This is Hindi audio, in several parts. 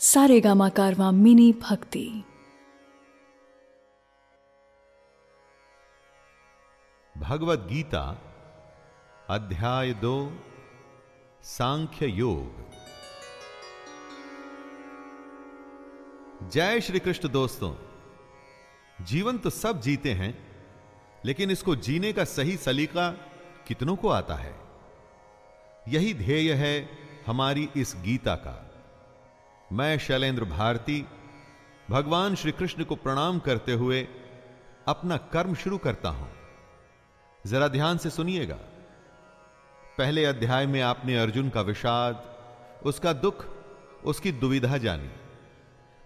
सारे गामा कारवा मिनी भक्ति। भगवत गीता, अध्याय दो, सांख्य योग। जय श्री कृष्ण दोस्तों, जीवन तो सब जीते हैं, लेकिन इसको जीने का सही सलीका कितनों को आता है? यही ध्येय है हमारी इस गीता का। मैं शैलेंद्र भारती, भगवान श्री कृष्ण को प्रणाम करते हुए अपना कर्म शुरू करता हूँ। जरा ध्यान से सुनिएगा। पहले अध्याय में आपने अर्जुन का विषाद, उसका दुख, उसकी दुविधा जानी।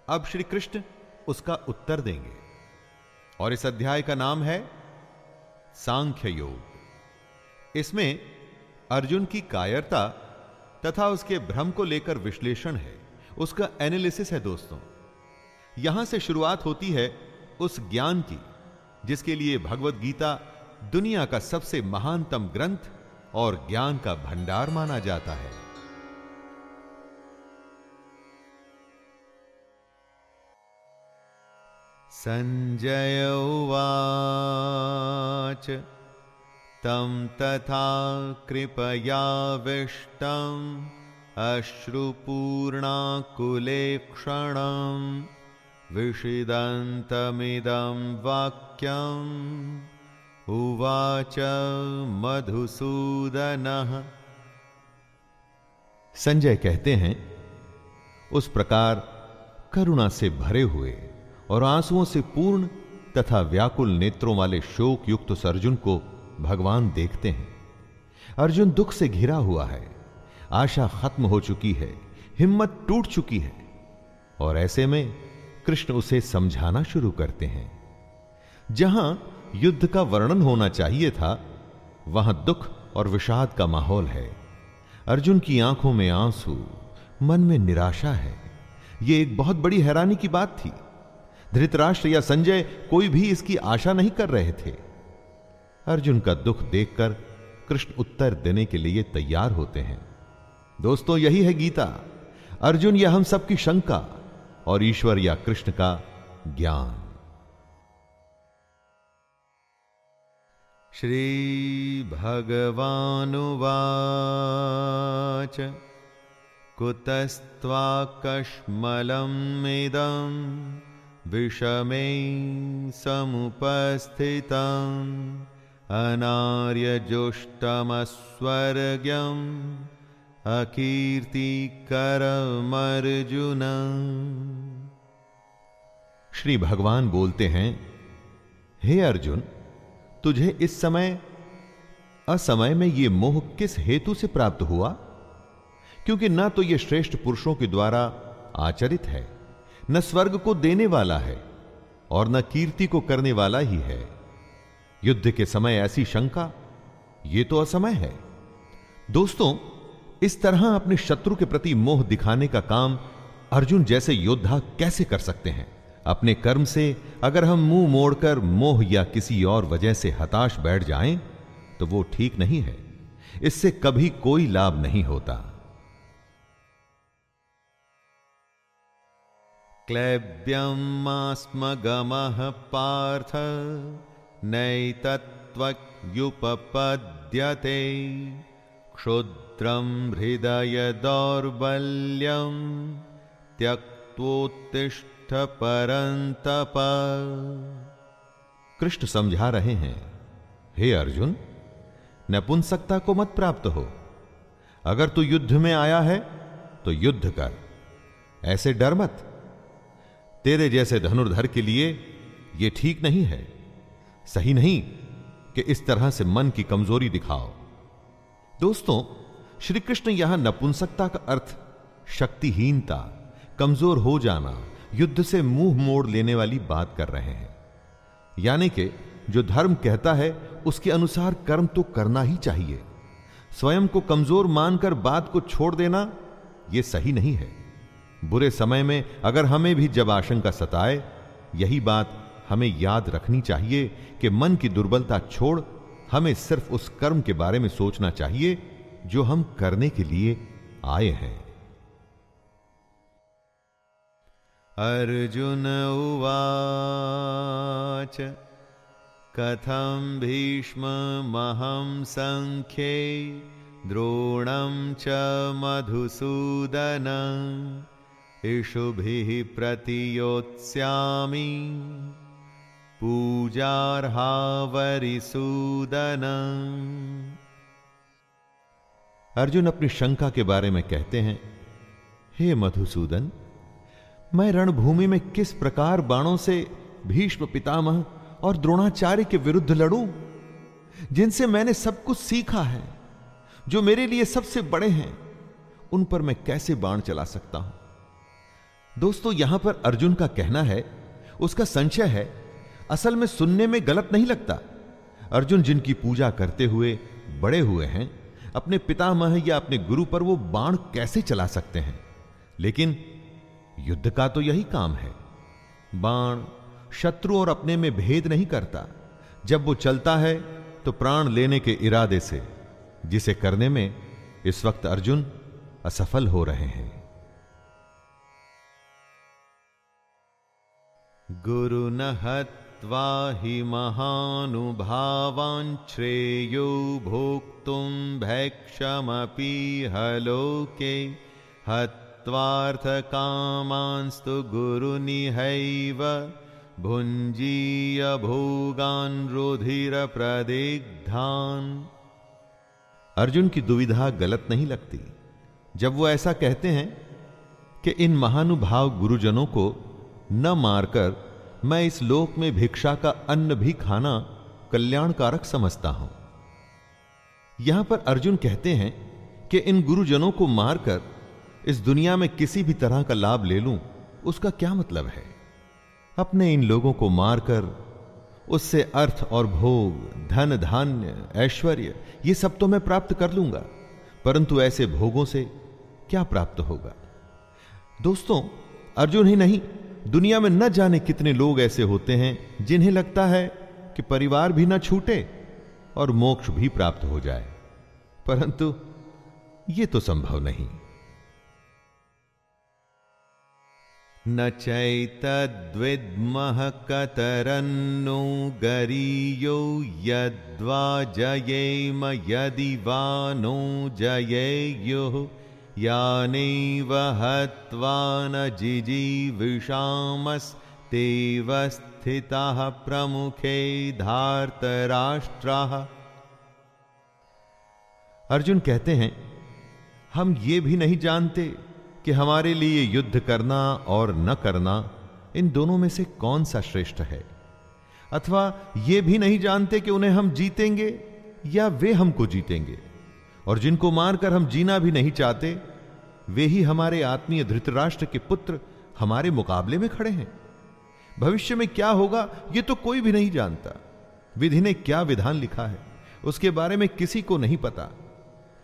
अब श्री कृष्ण उसका उत्तर देंगे। और इस अध्याय का नाम है सांख्य योग। इसमें अर्जुन की कायरता तथा उसके भ्रम को लेकर विश्लेषण है। उसका एनालिसिस है दोस्तों। यहाँ से शुरुआत होती है उस ज्ञान की, जिसके लिए भगवत गीता दुनिया का सबसे महानतम ग्रंथ और ज्ञान का भंडार माना जाता है। संजय उवाच तम तथा कृपया कृपयाविष्टम् अश्रुपूर्णाकुलेक्षणम् विषिदन्तमिदं वाक्यम् उवाच मधुसूदनः। संजय कहते हैं, उस प्रकार करुणा से भरे हुए और आंसुओं से पूर्ण तथा व्याकुल नेत्रों वाले शोक युक्त अर्जुन को भगवान देखते हैं। अर्जुन दुख से घिरा हुआ है। आशा खत्म हो चुकी है, हिम्मत टूट चुकी है। और ऐसे में कृष्ण उसे समझाना शुरू करते हैं। जहाँ युद्ध का वर्णन होना चाहिए था, वहाँ दुख और विषाद का माहौल है। अर्जुन की आँखों में आँसू, मन में निराशा है। यह एक बहुत बड़ी हैरानी की बात थी। धृतराष्ट्र या संजय कोई भी इसकी आशा नहीं कर रहे थे। अर्जुन का दुख देखकर कृष्ण उत्तर देने के लिए तैयार होते हैं। दोस्तों, यही है गीता। अर्जुन या हम सबकी शंका और ईश्वर या कृष्ण का ज्ञान। श्री भगवानुवाच कुतस्त्वाकश्मलमिदम् विषमे समुपस्थितम्, अनार्यजुष्टमस्वर्ग्यम् अकीर्तिकरमर्जुन श्री भगवान बोलते हैं, हे अर्जुन, तुझे इस समय, असमय में यह मोह किस हेतु से प्राप्त हुआ? क्योंकि न तो यह श्रेष्ठ पुरुषों के द्वारा आचरित है, न स्वर्ग को देने वाला है, और न कीर्ति को करने वाला ही है। युद्ध के समय ऐसी शंका यह तो असमय है। दोस्तों इस तरह अपने शत्रु के प्रति मोह दिखाने का काम अर्जुन जैसे योद्धा कैसे कर सकते हैं? अपने कर्म से अगर हम मुँह मोड़कर मोह या किसी और वजह से हताश बैठ जाएँ तो वो ठीक नहीं है। इससे कभी कोई लाभ नहीं होता। क्लैब्यम क्लैब्यमास्मगम पार्थ नैतत्वयुपपद्यते क्षुद्रम हृदय दौर्बल्यम त्यक्तोत्तिष्ठ परंतप कृष्ण समझा रहे हैं, हे अर्जुन, नपुंसकता को मत प्राप्त हो। अगर तू युद्ध में आया है तो युद्ध कर। ऐसे डर मत। तेरे जैसे धनुर्धर के लिए यह ठीक नहीं है। सही नहीं कि इस तरह से मन की कमज़ोरी दिखाओ। दोस्तों श्री कृष्ण यहाँ नपुंसकता का अर्थ, शक्तिहीनता, कमज़ोर हो जाना, युद्ध से मुँह मोड़ लेने वाली बात कर रहे हैं। यानी कि जो धर्म कहता है, उसके अनुसार कर्म तो करना ही चाहिए। स्वयं को कमज़ोर मानकर बात को छोड़ देना यह सही नहीं है। बुरे समय में अगर हमें भी जब आशंका सताए, यही बात हमें याद रखनी चाहिए कि मन की दुर्बलता छोड़, हमें सिर्फ़ उस कर्म के बारे में सोचना चाहिए जो हम करने के लिए आए हैं। अर्जुन उवाच, कथं भीष्ममहं सङ्ख्ये, द्रोणं च मधुसूदन, इषुभिः प्रतियोत्स्यामि, पूजार्हावरिसूदन। अर्जुन अपनी शंका के बारे में कहते हैं, हे मधुसूदन, मैं रणभूमि में किस प्रकार बाणों से भीष्म पितामह और द्रोणाचार्य के विरुद्ध लड़ूं, जिनसे मैंने सब कुछ सीखा है, जो मेरे लिए सबसे बड़े हैं, उन पर मैं कैसे बाण चला सकता हूँ? दोस्तों, यहाँ पर अर्जुन का कहना है, उसका संशय है, असल में सुनने में गलत नहीं लगता। अर्जुन जिनकी पूजा करते हुए बड़े हुए हैं अपने पितामह या अपने गुरु पर वो बाण कैसे चला सकते हैं? लेकिन युद्ध का तो यही काम है। बाण शत्रु और अपने में भेद नहीं करता। जब वो चलता है तो प्राण लेने के इरादे से, जिसे करने में इस वक्त अर्जुन असफल हो रहे हैं। गुरु नहत्वा हि महानुभावान् श्रेयो भोक्तुं भैक्षमपि हलोके। हत्वार्थकामांस्तु गुरुनिहैव। भुञ्जीय भोगान् रुधिरप्रदिग्धान् अर्जुन की दुविधा गलत नहीं लगती। जब वो ऐसा कहते हैं कि इन महानुभाव गुरुजनों को न मारकर मैं इस लोक में भिक्षा का अन्न भी खाना कल्याणकारक समझता हूँ। यहाँ पर अर्जुन कहते हैं कि इन गुरुजनों को मारकर इस दुनिया में किसी भी तरह का लाभ ले लूँ, उसका क्या मतलब है? अपने इन लोगों को मारकर, उससे अर्थ और भोग, धन, धान्य, ऐश्वर्य, ये सब तो मैं प्राप्त कर लूँगा, परंतु ऐसे भोगों से क्या प्राप्त होगा? दोस्तों, अर्जुन ही नहीं दुनिया में न जाने कितने लोग ऐसे होते हैं जिन्हें लगता है कि परिवार भी न छूटे और मोक्ष भी प्राप्त हो जाए। परंतु यह तो संभव नहीं। न चैतद्विद्मः कतरन्नो गरीयो यद्वा जयेम यदि वा नो जयेयुः यानैव हत्वा न जिजीविषामस्तेव स्थिताः प्रमुखे धार्तराष्ट्राः। अर्जुन कहते हैं, हम ये भी नहीं जानते कि हमारे लिए युद्ध करना और न करना इन दोनों में से कौन सा श्रेष्ठ है। अथवा ये भी नहीं जानते कि उन्हें हम जीतेंगे या वे हमको जीतेंगे, और जिनको मारकर हम जीना भी नहीं चाहते वे ही हमारे आत्मीय धृतराष्ट्र के पुत्र हमारे मुकाबले में खड़े हैं। भविष्य में क्या होगा यह तो कोई भी नहीं जानता। विधि ने क्या विधान लिखा है, उसके बारे में किसी को नहीं पता।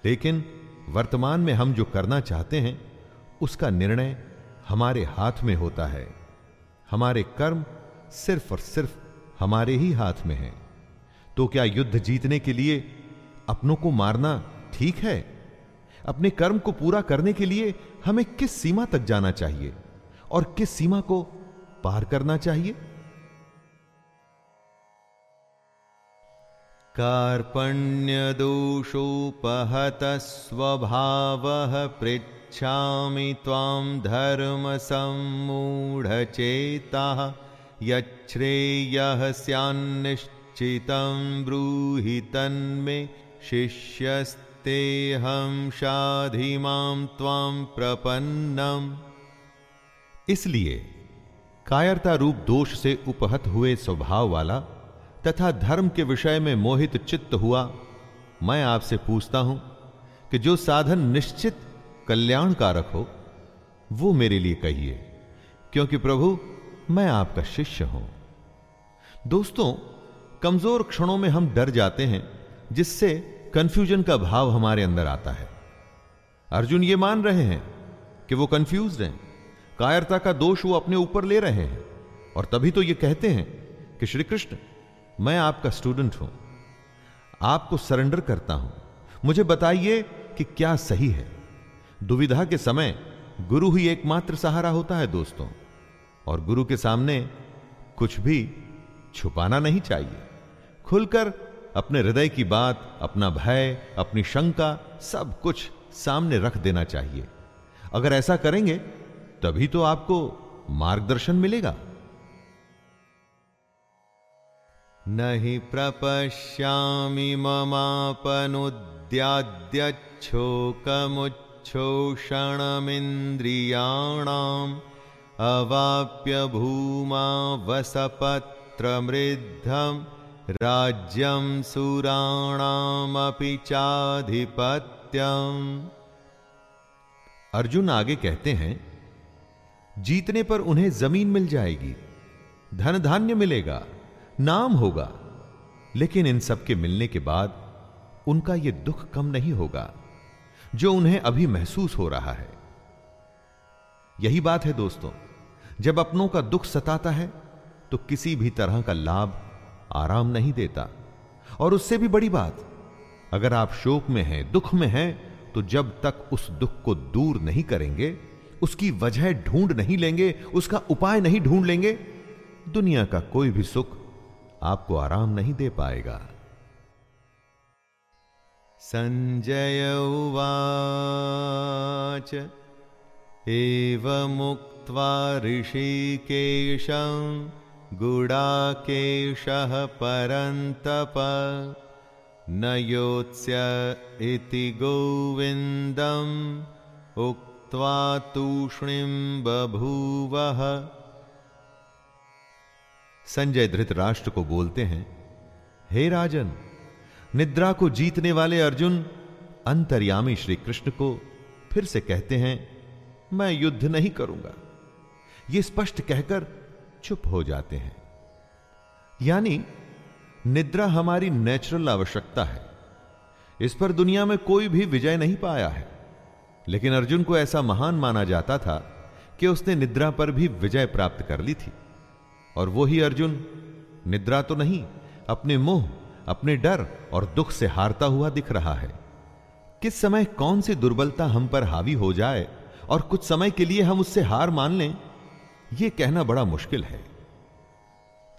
लेकिन वर्तमान में हम जो करना चाहते हैं, उसका निर्णय हमारे हाथ में होता है। हमारे कर्म सिर्फ़ और सिर्फ़ हमारे ही हाथ में है। तो क्या युद्ध जीतने के लिए अपनों को मारना ठीक है? अपने कर्म को पूरा करने के लिए हमें किस सीमा तक जाना चाहिए और किस सीमा को पार करना चाहिए? कार्पण्य दोषोपहत स्वभाव पृथ गच्छामि त्वां धर्मसम्मूढचेताः यच्छ्रेयः स्यान्निश्चितं ब्रूहि तन्मे शिष्यस्तेऽहं शाधि माँ त्वां प्रपन्नम्। इसलिए कायरता रूप दोष से उपहत हुए स्वभाव वाला तथा धर्म के विषय में मोहित चित्त हुआ, मैं आपसे पूछता हूँ कि जो साधन निश्चित कल्याणकारक हो, वो मेरे लिए कहिए, क्योंकि प्रभु, मैं आपका शिष्य हूँ। दोस्तों, कमज़ोर क्षणों में हम डर जाते हैं, जिससे कंफ्यूजन का भाव हमारे अंदर आता है। अर्जुन ये मान रहे हैं कि वो कंफ्यूज हैं। कायरता का दोष वो अपने ऊपर ले रहे हैं। और तभी तो ये कहते हैं कि श्री कृष्ण, मैं आपका स्टूडेंट हूँ। आपको सरेंडर करता हूँ। मुझे बताइए कि क्या सही है। दुविधा के समय गुरु ही एकमात्र सहारा होता है दोस्तों। और गुरु के सामने कुछ भी छुपाना नहीं चाहिए। खुलकर अपने हृदय की बात, अपना भय, अपनी शंका सब कुछ सामने रख देना चाहिए। अगर ऐसा करेंगे, तभी तो आपको मार्गदर्शन मिलेगा। नहीं प्रपश्यामी प्रपश्यामि ममापनुद्याद्यच्छोकमुच्छोषणमिन्द्रियाणाम् अवाप्य भूमा वसपत्रमृद्धम् राज्यं सुराणामपि चाधिपत्यम्। अर्जुन आगे कहते हैं, जीतने पर उन्हें ज़मीन मिल जाएगी धन धान्य मिलेगा, नाम होगा, लेकिन इन सब के मिलने के बाद उनका यह दुख कम नहीं होगा, जो उन्हें अभी महसूस हो रहा है। यही बात है दोस्तों, जब अपनों का दुख सताता है तो किसी भी तरह का लाभ आराम नहीं देता। और उससे भी बड़ी बात, अगर आप शोक में हैं, दुख में हैं तो जब तक उस दुख को दूर नहीं करेंगे, उसकी वजह ढूंढ नहीं लेंगे, उसका उपाय नहीं ढूंढ लेंगे, दुनिया का कोई भी सुख आपको आराम नहीं दे पाएगा। संजय उवाच, एवमुक्त्वा ऋषिकेशं गुडाकेशः परन्तप न योत्स्य इति गोविन्दम् उक्त्वा तूष्णीं बभूवः। संजय धृतराष्ट्र को बोलते हैं, हे राजन, निद्रा को जीतने वाले अर्जुन अंतर्यामी श्री कृष्ण को फिर से कहते हैं, मैं युद्ध नहीं करूँगा। ये स्पष्ट कहकर चुप हो जाते हैं। यानी, निद्रा हमारी नेचुरल आवश्यकता है। इस पर दुनिया में कोई भी विजय नहीं पाया है। लेकिन अर्जुन को ऐसा महान माना जाता था कि उसने निद्रा पर भी विजय प्राप्त कर ली थी। और वो ही अर्जुन, निद्रा तो नहीं, अपने मोह, अपने डर और दुख से हारता हुआ दिख रहा है। किस समय कौन सी दुर्बलता हम पर हावी हो जाए और कुछ समय के लिए हम उससे हार मान लें? यह कहना बड़ा मुश्किल है।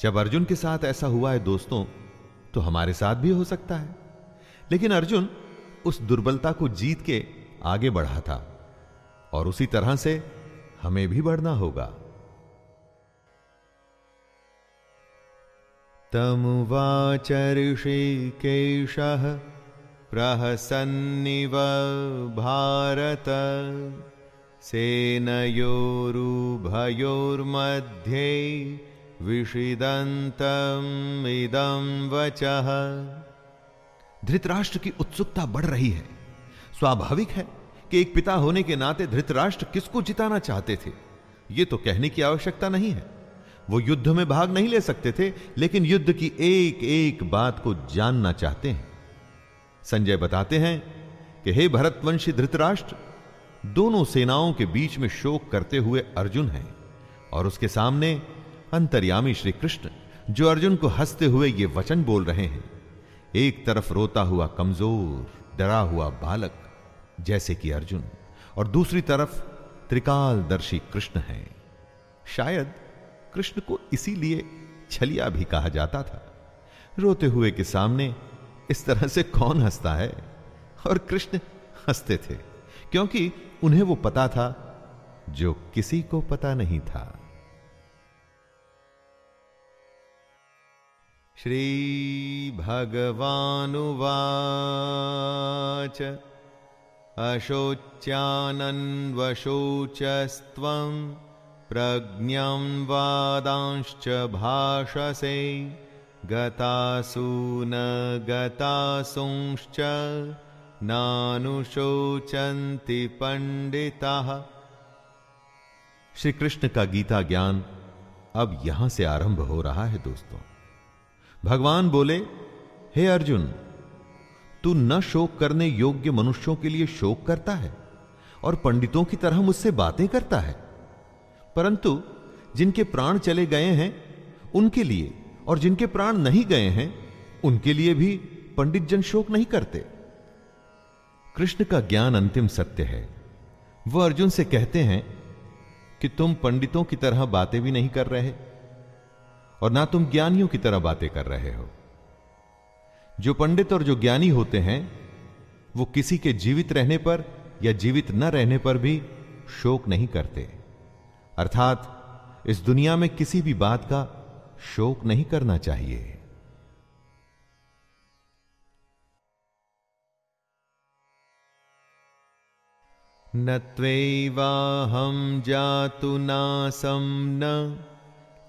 जब अर्जुन के साथ ऐसा हुआ है दोस्तों तो हमारे साथ भी हो सकता है। लेकिन अर्जुन उस दुर्बलता को जीत के आगे बढ़ा था, और उसी तरह से हमें भी बढ़ना होगा। तम तमुवाच ऋषिकेशः प्रहसन्निव भारत। सेनयोरुभयोर्मध्ये विषिदन्तम् इदं वचः। धृतराष्ट्र की उत्सुकता बढ़ रही है। स्वाभाविक है कि एक पिता होने के नाते धृतराष्ट्र किसको जिताना चाहते थे? यह तो कहने की आवश्यकता नहीं है। वो युद्ध में भाग नहीं ले सकते थे, लेकिन युद्ध की एक एक बात को जानना चाहते हैं। संजय बताते हैं कि हे भरतवंशी धृतराष्ट्र दोनों सेनाओं के बीच में शोक करते हुए अर्जुन हैं और उसके सामने अंतर्यामी श्री कृष्ण जो अर्जुन को हँसते हुए ये वचन बोल रहे हैं। एक तरफ़ रोता हुआ कमज़ोर, डरा हुआ बालक, जैसे कि अर्जुन, और दूसरी तरफ़ त्रिकालदर्शी कृष्ण हैं। शायद कृष्ण को इसीलिए छलिया भी कहा जाता था। रोते हुए के सामने इस तरह से कौन हंसता है? और कृष्ण हँसते थे, क्योंकि उन्हें वो पता था जो किसी को पता नहीं था। श्री भगवानुवाच अशोच्यानन्वशोचस्त्वम् प्रज्ञं वादांश्च भाषसे गतासु न गतासुंश्च नानुशोचन्ति पंडिताः श्री कृष्ण का गीता ज्ञान अब यहाँ से आरंभ हो रहा है दोस्तों। भगवान बोले, हे अर्जुन, तू न शोक करने योग्य मनुष्यों के लिए शोक करता है और पंडितों की तरह मुझसे बातें करता है। परंतु जिनके प्राण चले गए हैं, उनके लिए और जिनके प्राण नहीं गए हैं, उनके लिए भी पंडित जन शोक नहीं करते। कृष्ण का ज्ञान अंतिम सत्य है। वह अर्जुन से कहते हैं कि तुम पंडितों की तरह बातें भी नहीं कर रहे और ना तुम ज्ञानियों की तरह बातें कर रहे हो। जो पंडित और जो ज्ञानी होते हैं, वो किसी के जीवित रहने पर या जीवित न रहने पर भी शोक नहीं करते। अर्थात इस दुनिया में किसी भी बात का शोक नहीं करना चाहिए। न त्वैवाहं जातु नासं न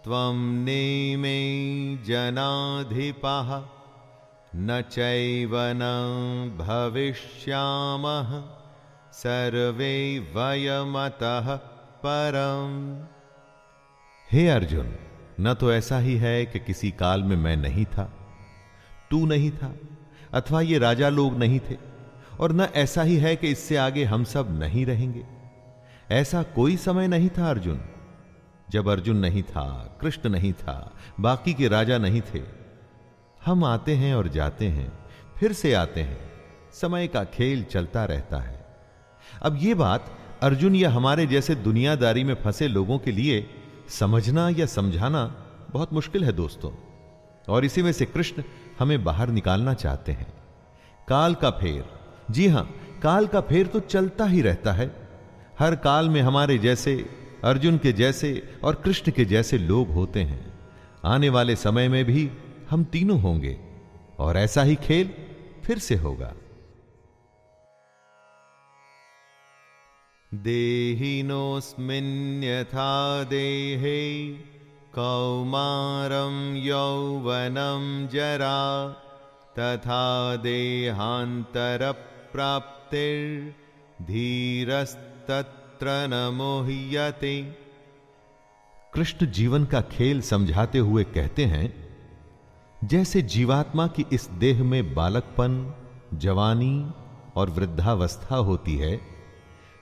त्वं नेमे जनाधिपाः न चैव न भविष्यामः सर्वे वयमतः परम्। हे अर्जुन, न तो ऐसा ही है कि किसी काल में मैं नहीं था, तू नहीं था, अथवा ये राजा लोग नहीं थे। और न ऐसा ही है कि इससे आगे हम सब नहीं रहेंगे। ऐसा कोई समय नहीं था अर्जुन। जब अर्जुन नहीं था, कृष्ण नहीं था, बाकी के राजा नहीं थे, हम आते हैं और जाते हैं, फिर से आते हैं। समय का खेल चलता रहता है। अब यह बात अर्जुन या हमारे जैसे दुनियादारी में फंसे लोगों के लिए समझना या समझाना बहुत मुश्किल है दोस्तों। और इसी में से कृष्ण हमें बाहर निकालना चाहते हैं। काल का फेर जी हाँ, काल का फेर तो चलता ही रहता है। हर काल में हमारे जैसे, अर्जुन के जैसे और कृष्ण के जैसे लोग होते हैं। आने वाले समय में भी हम तीनों होंगे और ऐसा ही खेल फिर से होगा। देहिनोऽस्मिन्यथा देहे कौमारं यौवनं जरा तथा देहान्तरप्राप्तिर्धीरस्तत्र न मोह्यते। कृष्ण जीवन का खेल समझाते हुए कहते हैं, जैसे जीवात्मा की इस देह में बालकपन, जवानी और वृद्धावस्था होती है,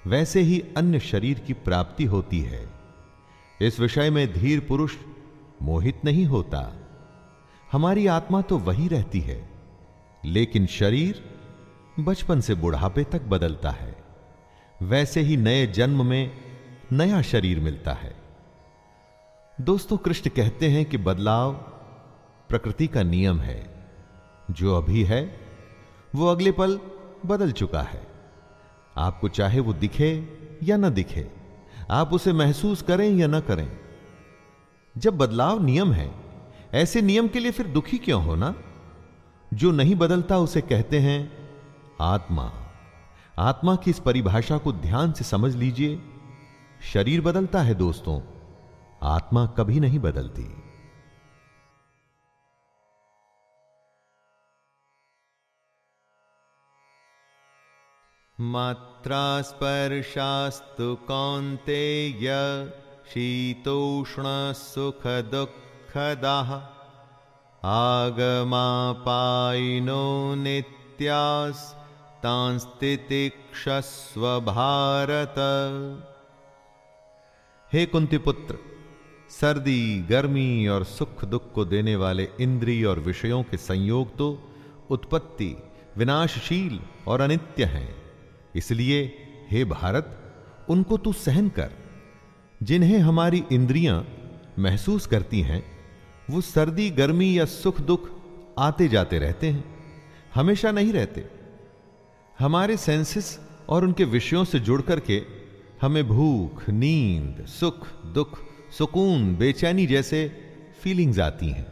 वैसे ही अन्य शरीर की प्राप्ति होती है। इस विषय में धीर पुरुष मोहित नहीं होता। हमारी आत्मा तो वही रहती है, लेकिन शरीर बचपन से बुढ़ापे तक बदलता है। वैसे ही नए जन्म में नया शरीर मिलता है। दोस्तों, कृष्ण कहते हैं कि बदलाव प्रकृति का नियम है। जो अभी है, वो अगले पल बदल चुका है। आपको चाहे वो दिखे या ना दिखे, आप उसे महसूस करें या ना करें। जब बदलाव नियम है, ऐसे नियम के लिए फिर दुखी क्यों होना जो नहीं बदलता, उसे कहते हैं आत्मा। आत्मा की इस परिभाषा को ध्यान से समझ लीजिए। शरीर बदलता है दोस्तों, आत्मा कभी नहीं बदलती। मात्रा स्पर्शास्तु कौन्तेय, शीतोष्णसुखदुःखदाः, आगमापायिनो नित्यास्तांस्तितिक्षस्व भारत हे कुंती पुत्र सर्दी, गर्मी और सुख दुख को देने वाले इंद्रिय और विषयों के संयोग तो उत्पत्ति विनाशशील और अनित्य हैं। इसलिए हे भारत, उनको तू सहन कर। जिन्हें हमारी इंद्रियाँ महसूस करती हैं, वो सर्दी, गर्मी या सुख दुख आते जाते रहते हैं। हमेशा नहीं रहते। हमारे सेंसेस और उनके विषयों से जुड़ करके हमें भूख, नींद, सुख, दुख, सुकून, बेचैनी जैसे फीलिंग्स आती हैं।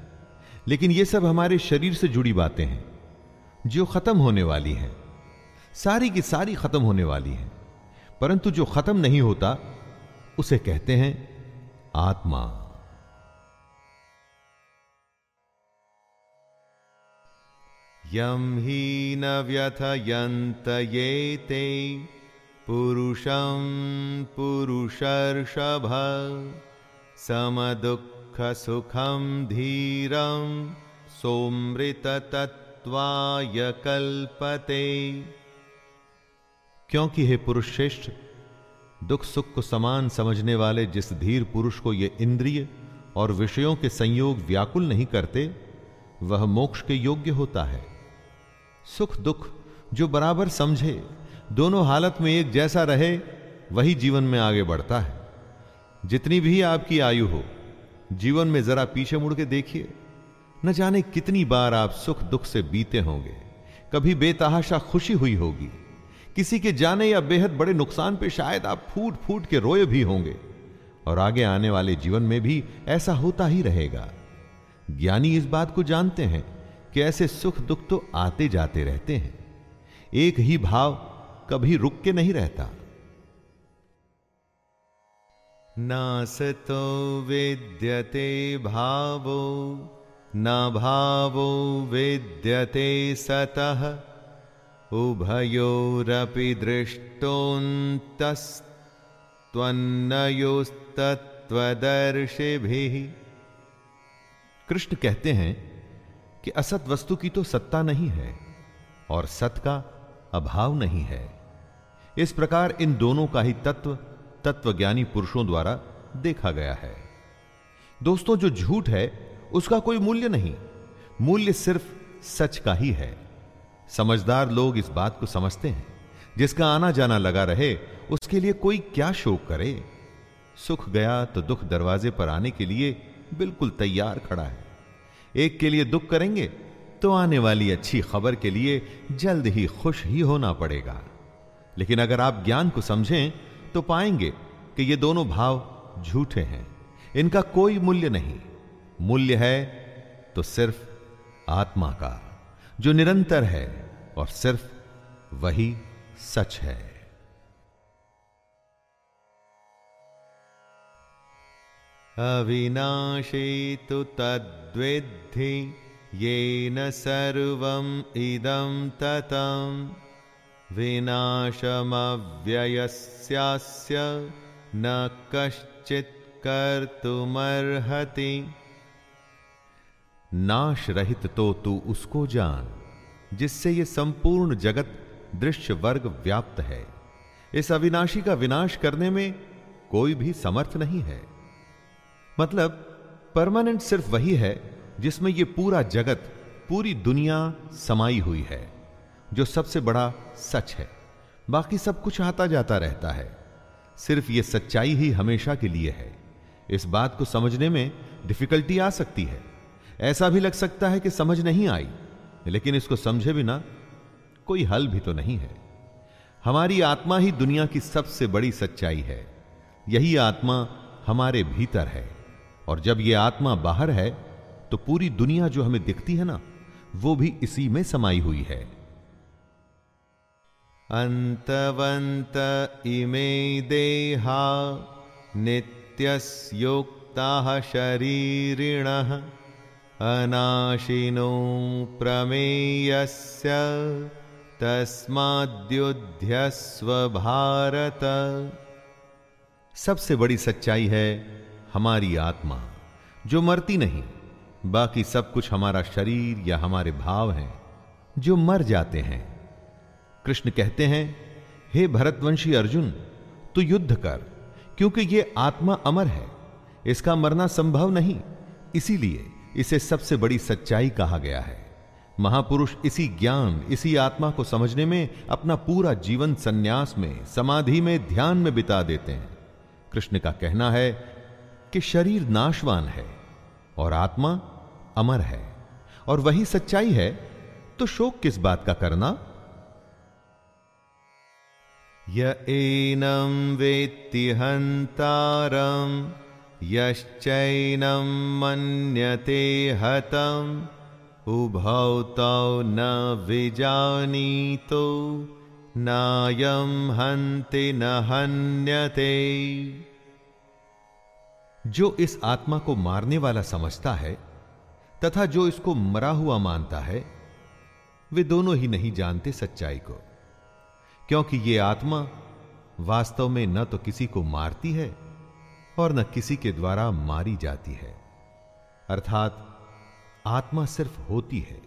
लेकिन ये सब हमारे शरीर से जुड़ी बातें हैं, जो खत्म होने वाली हैं। सारी की सारी खत्म होने वाली हैं। परंतु जो खत्म नहीं होता, उसे कहते हैं आत्मा। यम ही न व्यथयंत ये ते पुरुषम पुरुषर्षभ दुख सुखम धीरम सोमृत तत्वाय कल्पते। क्योंकि हे पुरुष श्रेष्ठ दुख सुख को समान समझने वाले जिस धीर पुरुष को ये इंद्रिय और विषयों के संयोग व्याकुल नहीं करते, वह मोक्ष के योग्य होता है। सुख दुख जो बराबर समझे, दोनों हालत में एक जैसा रहे, वही जीवन में आगे बढ़ता है। जितनी भी आपकी आयु हो, जीवन में जरा पीछे मुड़ के देखिए। न जाने कितनी बार आप सुख दुख से बीते होंगे। कभी बेतहाशा खुशी हुई होगी। किसी के जाने या बेहद बड़े नुकसान पे शायद आप फूट फूट के रोए भी होंगे। और आगे आने वाले जीवन में भी ऐसा होता ही रहेगा। ज्ञानी इस बात को जानते हैं कि ऐसे सुख दुख तो आते जाते रहते हैं। एक ही भाव कभी रुक के नहीं रहता। नासतो विद्यते भावो, न भावो विद्यते सतः। उभयोरपि दृष्टोन्तस्त्वन्नयोस्तत्त्वदर्शिभिः कृष्ण कहते हैं कि असत वस्तु की तो सत्ता नहीं है और सत का अभाव नहीं है। इस प्रकार इन दोनों का ही तत्व, तत्वज्ञानी पुरुषों द्वारा देखा गया है। दोस्तों, जो झूठ है, उसका कोई मूल्य नहीं। मूल्य सिर्फ़ सच का ही है। समझदार लोग इस बात को समझते हैं। जिसका आना जाना लगा रहे, उसके लिए कोई क्या शोक करे? सुख गया तो दुख दरवाजे पर आने के लिए बिल्कुल तैयार खड़ा है। एक के लिए दुख करेंगे तो आने वाली अच्छी खबर के लिए जल्द ही खुश ही होना पड़ेगा। लेकिन अगर आप ज्ञान को समझें तो पाएँगे कि ये दोनों भाव झूठे हैं। इनका कोई मूल्य नहीं। मूल्य है तो सिर्फ़ आत्मा का, जो निरंतर है और सिर्फ़ वही सच है। अविनाशी तो तद्विद्धि येन सर्वम् इदं ततं विनाशमव्ययस्यास्य न कश्चित् कर्तुमर्हति। नाश रहित तो तू उसको जान, जिससे ये संपूर्ण जगत दृश्य वर्ग व्याप्त है। इस अविनाशी का विनाश करने में कोई भी समर्थ नहीं है। मतलब परमानेंट सिर्फ़ वही है जिसमें ये पूरा जगत, पूरी दुनिया समाई हुई है, जो सबसे बड़ा सच है। बाकी सब कुछ आता जाता रहता है। सिर्फ़ ये सच्चाई ही हमेशा के लिए है। इस बात को समझने में डिफिकल्टी आ सकती है। ऐसा भी लग सकता है कि समझ नहीं आई, लेकिन इसको समझे बिना कोई हल भी तो नहीं है। हमारी आत्मा ही दुनिया की सबसे बड़ी सच्चाई है। यही आत्मा हमारे भीतर है। और जब यह आत्मा बाहर है तो पूरी दुनिया जो हमें दिखती है ना, वो भी इसी में समाई हुई है। अंतवंत इमे देहा नित्यस्योक्ता शरीरिण अनाशिनो प्रमेयस्य तस्माद्युध्यस्व भारत। सबसे बड़ी सच्चाई है हमारी आत्मा, जो मरती नहीं, बाकी सब कुछ हमारा शरीर या हमारे भाव हैं, जो मर जाते हैं। कृष्ण कहते हैं, हे भरतवंशी अर्जुन, तू युद्ध कर, क्योंकि ये आत्मा अमर है। इसका मरना संभव नहीं, इसीलिए इसे सबसे बड़ी सच्चाई कहा गया है। महापुरुष इसी ज्ञान, इसी आत्मा को समझने में अपना पूरा जीवन सन्यास में, समाधि में, ध्यान में बिता देते हैं। कृष्ण का कहना है कि शरीर नाशवान है और आत्मा अमर है। और वही सच्चाई है तो शोक किस बात का करना? य एनं वेत्ति हन्तारम् यश्चैनं मन्यते हतम्, उभौ तौ न विजानीतो, नायं हन्ति न हन्यते। जो इस आत्मा को मारने वाला समझता है तथा जो इसको मरा हुआ मानता है, वे दोनों ही नहीं जानते सच्चाई को, क्योंकि ये आत्मा वास्तव में न तो किसी को मारती है और न किसी के द्वारा मारी जाती है। अर्थात आत्मा सिर्फ़ होती है,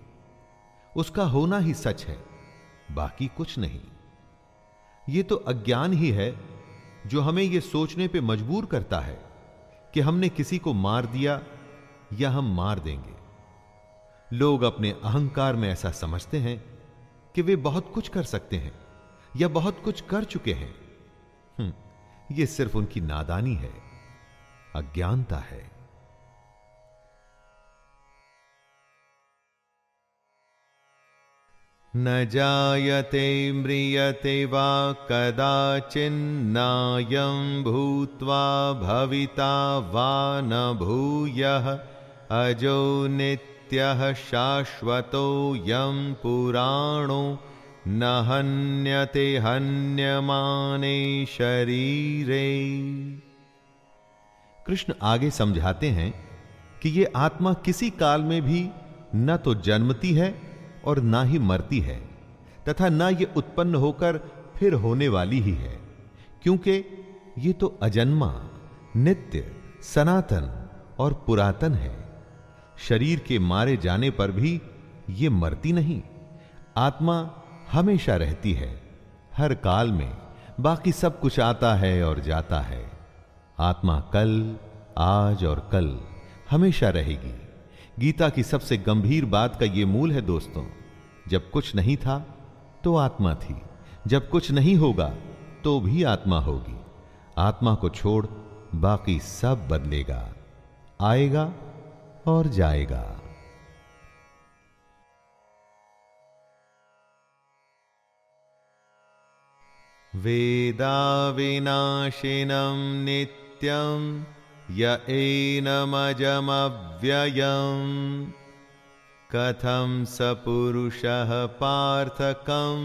उसका होना ही सच है, बाकी कुछ नहीं। ये तो अज्ञान ही है जो हमें यह सोचने पे मजबूर करता है। कि हमने किसी को मार दिया या हम मार देंगे। लोग अपने अहंकार में ऐसा समझते हैं कि वे बहुत कुछ कर सकते हैं या बहुत कुछ कर चुके हैं। हम्म, यह सिर्फ़ उनकी नादानी है अज्ञानता है। न जायते म्रियते वा कदाचिन्नायं भूत्वा भविता वा न भूयः। अजो नित्यः शाश्वतो यं पुराणो। न हन्यते हन्यमाने शरीरे। कृष्ण आगे समझाते हैं कि ये आत्मा किसी काल में भी न तो जन्मती है और ना ही मरती है, तथा ना ये उत्पन्न होकर फिर होने वाली ही है, क्योंकि ये तो अजन्मा, नित्य, सनातन और पुरातन है। शरीर के मारे जाने पर भी ये मरती नहीं, आत्मा हमेशा रहती है, हर काल में बाकी सब कुछ आता है और जाता है। आत्मा कल, आज और कल हमेशा रहेगी। गीता की सबसे गंभीर बात का यह मूल है दोस्तों जब कुछ नहीं था तो आत्मा थी। जब कुछ नहीं होगा तो भी आत्मा होगी। आत्मा को छोड़ बाकी सब बदलेगा, आएगा और जाएगा। वेदा विनाशिनं नित्यं य एनमजमव्ययम्। कथं स पुरुषः पार्थकं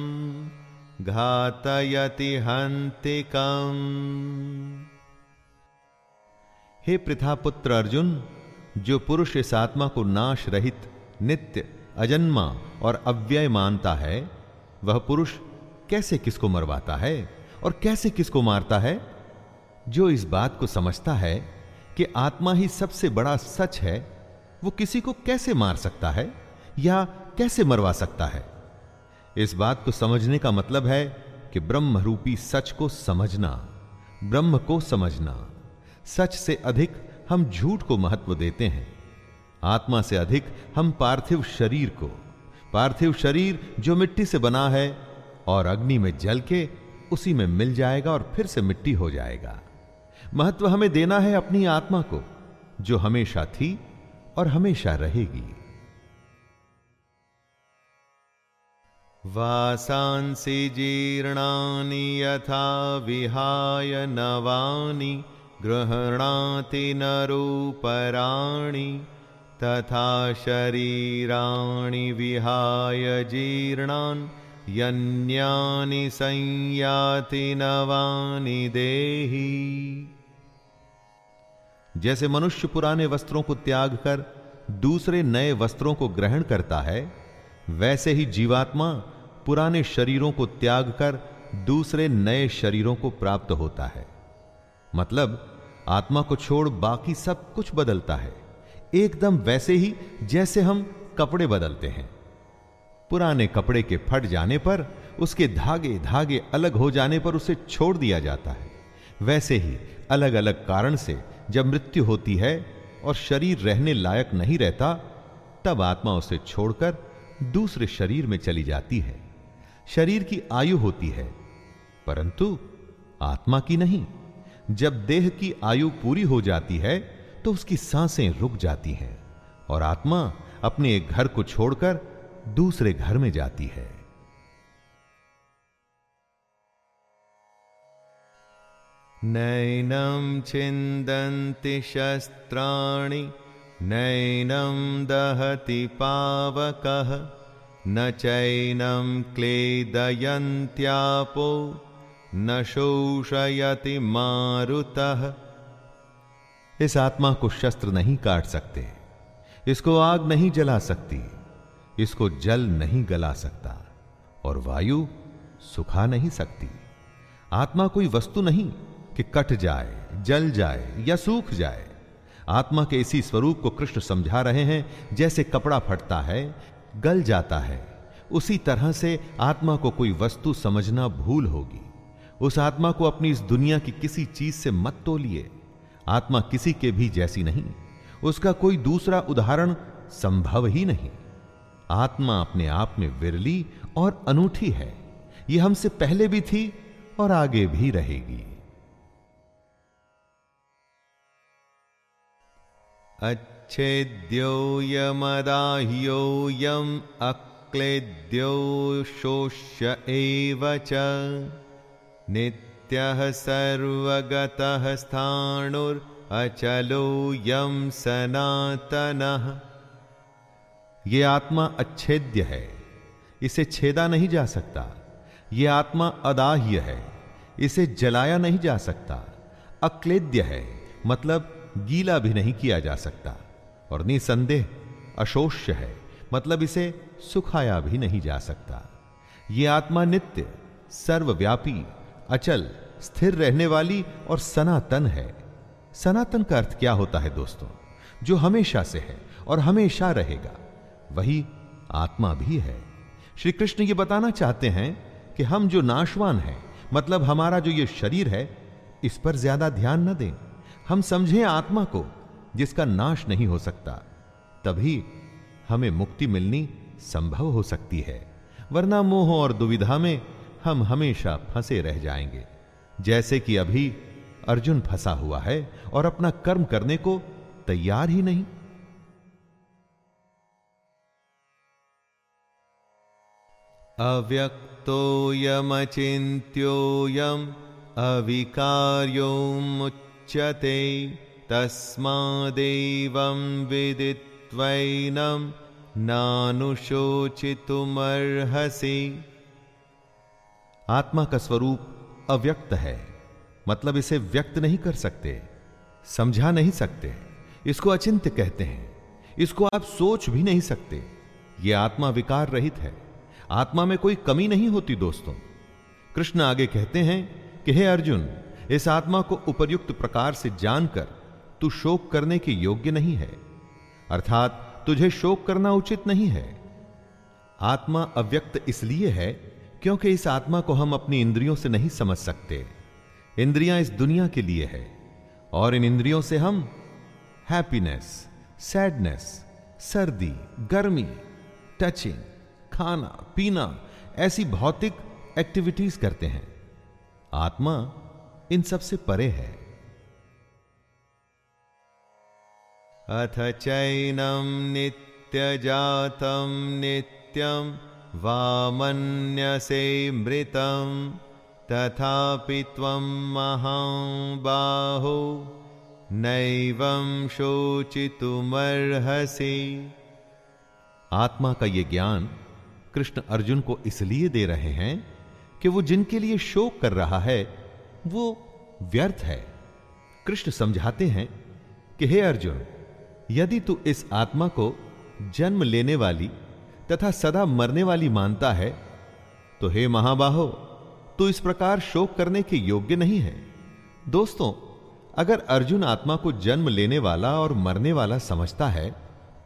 घातयति हन्तिकम्। हे पुत्र अर्जुन, जो पुरुष इस आत्मा को नाश रहित, नित्य, अजन्मा और अव्यय मानता है, वह पुरुष कैसे किसको मरवाता है और कैसे किसको मारता है? जो इस बात को समझता है कि आत्मा ही सबसे बड़ा सच है वो किसी को कैसे मार सकता है या कैसे मरवा सकता है? इस बात को समझने का मतलब है कि ब्रह्म रूपी सच को समझना, ब्रह्म को समझना। सच से अधिक हम झूठ को महत्व देते हैं। आत्मा से अधिक हम पार्थिव शरीर को, पार्थिव शरीर जो मिट्टी से बना है और अग्नि में जल के उसी में मिल जाएगा और फिर से मिट्टी हो जाएगा। महत्व हमें देना है अपनी आत्मा को, जो हमेशा थी और हमेशा रहेगी। वासांसि जीर्णानि यथा विहाय नवानि गृह्णाति नरूपराणि तथा शरीराणि विहाय जीर्णान् यन्यानि संयाति नवानि देही। जैसे मनुष्य पुराने वस्त्रों को त्याग कर दूसरे नए वस्त्रों को ग्रहण करता है, वैसे ही जीवात्मा पुराने शरीरों को त्याग कर दूसरे नए शरीरों को प्राप्त होता है। मतलब आत्मा को छोड़ बाकी सब कुछ बदलता है। एकदम वैसे ही जैसे हम कपड़े बदलते हैं। पुराने कपड़े के फट जाने पर, उसके धागे धागे अलग हो जाने पर उसे छोड़ दिया जाता है। वैसे ही अलग अलग कारण से जब मृत्यु होती है और शरीर रहने लायक नहीं रहता, तब आत्मा उसे छोड़कर दूसरे शरीर में चली जाती है। शरीर की आयु होती है, परंतु आत्मा की नहीं। जब देह की आयु पूरी हो जाती है तो उसकी साँसें रुक जाती हैं और आत्मा अपने एक घर को छोड़कर दूसरे घर में जाती है। नैनं छिन्दन्ति शस्त्राणि, नैनं दहति पावकः, न चैनं क्लेदयन्त्यापो, न शोषयति मारुतः। इस आत्मा को शस्त्र नहीं काट सकते, इसको आग नहीं जला सकती, इसको जल नहीं गला सकता, और वायु सुखा नहीं सकती। आत्मा कोई वस्तु नहीं। कि कट जाए, जल जाए या सूख जाए। आत्मा के इसी स्वरूप को कृष्ण समझा रहे हैं, जैसे कपड़ा फटता है, गल जाता है। उसी तरह से आत्मा को कोई वस्तु समझना भूल होगी। उस आत्मा को अपनी इस दुनिया की किसी चीज़ से मत तोलिए। आत्मा किसी के भी जैसी नहीं। उसका कोई दूसरा उदाहरण संभव ही नहीं। आत्मा अपने आप में विरली और अनूठी है। यह हमसे पहले भी थी और आगे भी रहेगी। अच्छेद्योऽयमदाह्योऽयम् अक्लेद्यो शोष्य एव च। नित्यः सर्वगतः स्थाणुरचलोऽयं सनातनः। ये आत्मा अच्छेद्य है, इसे छेदा नहीं जा सकता। ये आत्मा अदाह्य है, इसे जलाया नहीं जा सकता। अक्लेद्य है मतलब गीला भी नहीं किया जा सकता। और निसंदेह, अशोष्य है मतलब इसे सुखाया भी नहीं जा सकता। ये आत्मा नित्य, सर्वव्यापी, अचल, स्थिर रहने वाली और सनातन है। सनातन का अर्थ क्या होता है दोस्तों? जो हमेशा से है और हमेशा रहेगा, वही आत्मा भी है। श्री कृष्ण ये बताना चाहते हैं कि हम जो नाशवान हैं मतलब हमारा जो ये शरीर है, इस पर ज़्यादा ध्यान न दें। हम समझें आत्मा को, जिसका नाश नहीं हो सकता। तभी हमें मुक्ति मिलनी संभव हो सकती है, वरना मोह और दुविधा में हम हमेशा फंसे रह जाएँगे। जैसे कि अभी अर्जुन फंसा हुआ है और अपना कर्म करने को तैयार ही नहीं। अव्यक्तो यम अचिंत्यो यम अव्यक्तोऽयमचिन्त्योऽयम् अविकार्योमुच्यते तस्मादेवं विदित्वैनं नानुशोचितुमर्हसि। आत्मा का स्वरूप अव्यक्त है मतलब इसे व्यक्त नहीं कर सकते, समझा नहीं सकते, इसको अचिंत्य कहते हैं, इसको आप सोच भी नहीं सकते। यह आत्मा विकार रहित है, आत्मा में कोई कमी नहीं होती दोस्तों। कृष्ण आगे कहते हैं कि, हे अर्जुन इस आत्मा को उपर्युक्त प्रकार से जानकर तू शोक करने के योग्य नहीं है। अर्थात, तुझे शोक करना उचित नहीं है। आत्मा अव्यक्त इसलिए है क्योंकि इस आत्मा को हम अपनी इंद्रियों से नहीं समझ सकते। इंद्रियाँ इस दुनिया के लिए है और इन इंद्रियों से हम हैप्पीनेस, सैडनेस, सर्दी, गर्मी, टचिंग, खाना, पीना, ऐसी भौतिक एक्टिविटीज़ करते हैं। आत्मा इन सबसे परे है। अथ चैनम नित्यजातम नित्यम वामन्यसे मृतम तथापि त्वं महाबाहो नैवं शोचितुमर्हसि। आत्मा का ये ज्ञान कृष्ण अर्जुन को इसलिए दे रहे हैं कि वो जिनके लिए शोक कर रहा है वो व्यर्थ है। कृष्ण समझाते हैं कि, हे अर्जुन, यदि तू इस आत्मा को जन्म लेने वाली तथा सदा मरने वाली मानता है तो हे महाबाहो, तू इस प्रकार शोक करने के योग्य नहीं है। दोस्तों, अगर अर्जुन आत्मा को जन्म लेने वाला और मरने वाला समझता है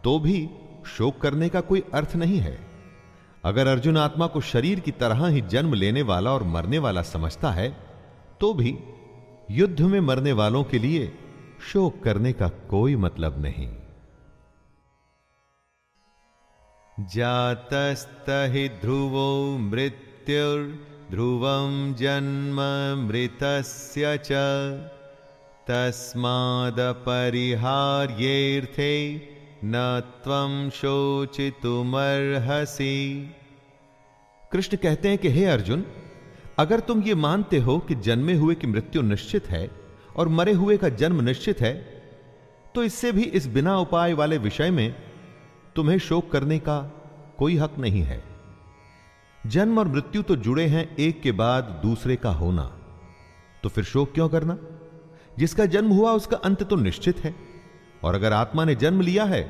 तो भी शोक करने का कोई अर्थ नहीं है। अगर अर्जुन आत्मा को शरीर की तरह ही जन्म लेने वाला और मरने वाला समझता है तो भी युद्ध में मरने वालों के लिए शोक करने का कोई मतलब नहीं। जातस्त ही ध्रुवो मृत्युर्ध्रुव जन्म मृतस्य च। न त्वं शोचितुमर्हसि। कृष्ण कहते हैं कि हे अर्जुन अगर तुम ये मानते हो कि जन्मे हुए की मृत्यु निश्चित है और मरे हुए का जन्म निश्चित है तो इससे भी इस बिना उपाय वाले विषय में तुम्हें शोक करने का कोई हक नहीं है। जन्म और मृत्यु तो जुड़े हैं एक के बाद दूसरे का होना। तो फिर शोक क्यों करना? जिसका जन्म हुआ उसका अंत तो निश्चित है, और अगर आत्मा ने जन्म लिया है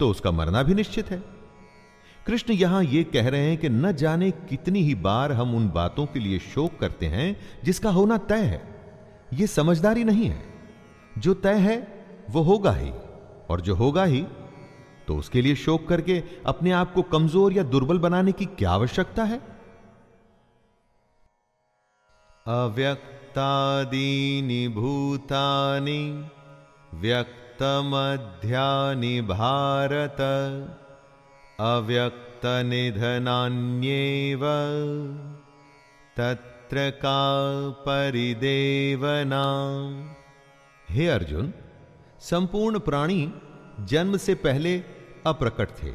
तो उसका मरना भी निश्चित है। कृष्ण यहाँ यह कह रहे हैं कि न जाने कितनी ही बार हम उन बातों के लिए शोक करते हैं जिसका होना तय है। यह समझदारी नहीं है। जो तय है, वो होगा ही, और जो होगा ही तो उसके लिए शोक करके अपने आप को कमज़ोर या दुर्बल बनाने की क्या आवश्यकता है? अव्यक्तादीनि भूतानि, व्यक्तमध्यानि भारत। अव्यक्तनिधनान्येव तत्र का परिदेवना। हे अर्जुन, संपूर्ण प्राणी जन्म से पहले अप्रकट थे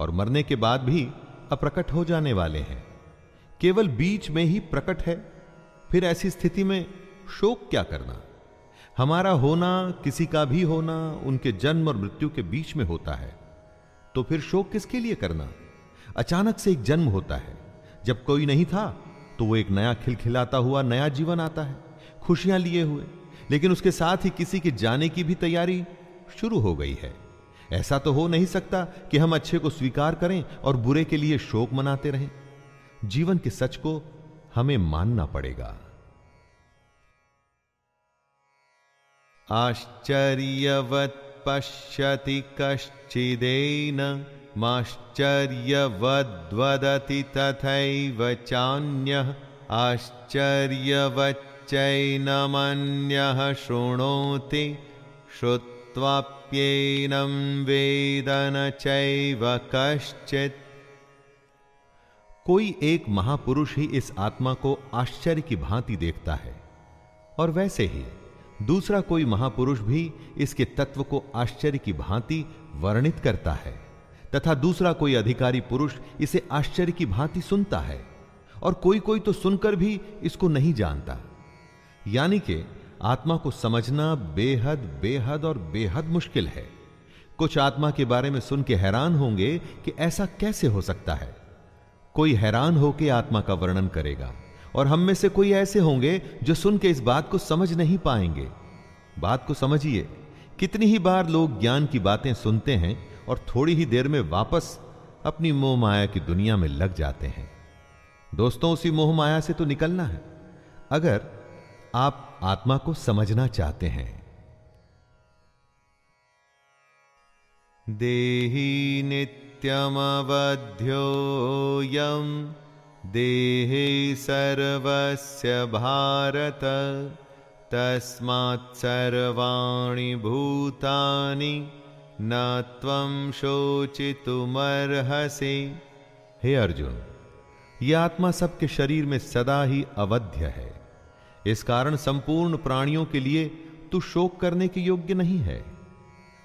और मरने के बाद भी अप्रकट हो जाने वाले हैं। केवल बीच में ही प्रकट है, फिर ऐसी स्थिति में शोक क्या करना? हमारा होना, किसी का भी होना, उनके जन्म और मृत्यु के बीच में होता है। तो फिर शोक किसके लिए करना? अचानक से एक जन्म होता है। जब कोई नहीं था तो वो एक नया खिलखिलाता हुआ नया जीवन आता है। खुशियाँ लिए हुए। लेकिन उसके साथ ही किसी के जाने की भी तैयारी शुरू हो गई है। ऐसा तो हो नहीं सकता कि हम अच्छे को स्वीकार करें और बुरे के लिए शोक मनाते रहें। जीवन के सच को हमें मानना पड़ेगा। आश्चर्यवत् पश्यति कश्चिदेन माश्चर्यवद्वदति तथैव चान्यः आश्चर्यवच्चैनमन्यः शृणोति श्रुत्वाप्येनं वेदन चैव कश्चित्। कोई एक महापुरुष ही इस आत्मा को आश्चर्य की भांति देखता है और वैसे ही दूसरा कोई महापुरुष भी इसके तत्व को आश्चर्य की भांति वर्णित करता है, तथा दूसरा कोई अधिकारी पुरुष इसे आश्चर्य की भांति सुनता है, और कोई कोई तो सुनकर भी इसको नहीं जानता। यानी कि आत्मा को समझना बेहद बेहद और बेहद मुश्किल है। कुछ आत्मा के बारे में सुन के हैरान होंगे कि ऐसा कैसे हो सकता है। कोई हैरान होकर आत्मा का वर्णन करेगा। और हम में से कोई ऐसे होंगे जो सुन के इस बात को समझ नहीं पाएँगे। बात को समझिए, कितनी ही बार लोग ज्ञान की बातें सुनते हैं और थोड़ी ही देर में वापस अपनी मोह माया की दुनिया में लग जाते हैं। दोस्तों, उसी मोह माया से तो निकलना है। अगर आप आत्मा को समझना चाहते हैं। देही नित्यमवध्योऽयम् देहे सर्वस्य भारत, तस्मात् सर्वाणि भूतानि न त्वं शोचितुमर्हसि। हे अर्जुन, ये आत्मा सबके शरीर में सदा ही अवध्य है। इस कारण संपूर्ण प्राणियों के लिए तू शोक करने के योग्य नहीं है।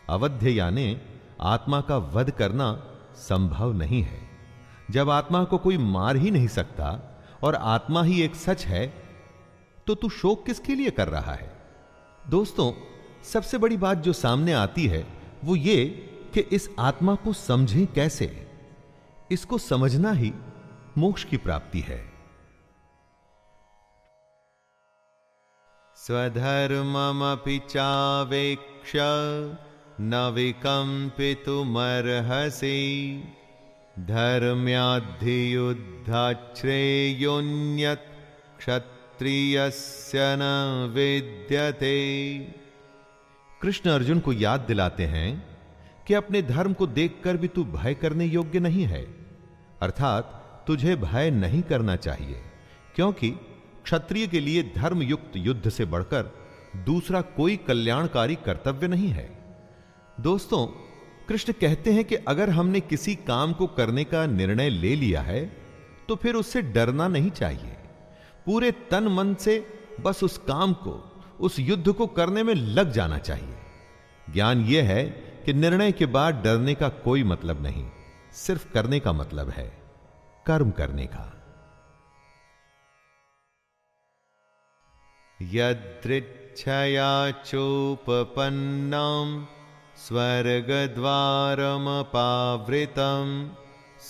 अवध्य यानी आत्मा का वध करना संभव नहीं है। जब आत्मा को कोई मार ही नहीं सकता और आत्मा ही एक सच है तो तू शोक किसके लिए कर रहा है? दोस्तों, सबसे बड़ी बात जो सामने आती है, वो ये कि इस आत्मा को समझें कैसे? इसको समझना ही मोक्ष की प्राप्ति है। स्वधर्ममपि चावेक्ष न विकम्पितुमर्हसि। धर्म्याद्धियुद्धाश्रेयोन्यत् क्षत्रियस्य न विद्यते। कृष्ण अर्जुन को याद दिलाते हैं कि अपने धर्म को देखकर भी तू भय करने योग्य नहीं है। अर्थात तुझे भय नहीं करना चाहिए, क्योंकि क्षत्रिय के लिए धर्म युक्त युद्ध से बढ़कर दूसरा कोई कल्याणकारी कर्तव्य नहीं है। दोस्तों कृष्ण कहते हैं कि अगर हमने किसी काम को करने का निर्णय ले लिया है तो फिर उससे डरना नहीं चाहिए। पूरे तन मन से बस उस काम को, उस युद्ध को करने में लग जाना चाहिए। ज्ञान यह है कि निर्णय के बाद डरने का कोई मतलब नहीं, सिर्फ़ करने का मतलब है, कर्म करने का। यदृच्छया चोपपन्नाम् स्वर्गद्वारमपावृतं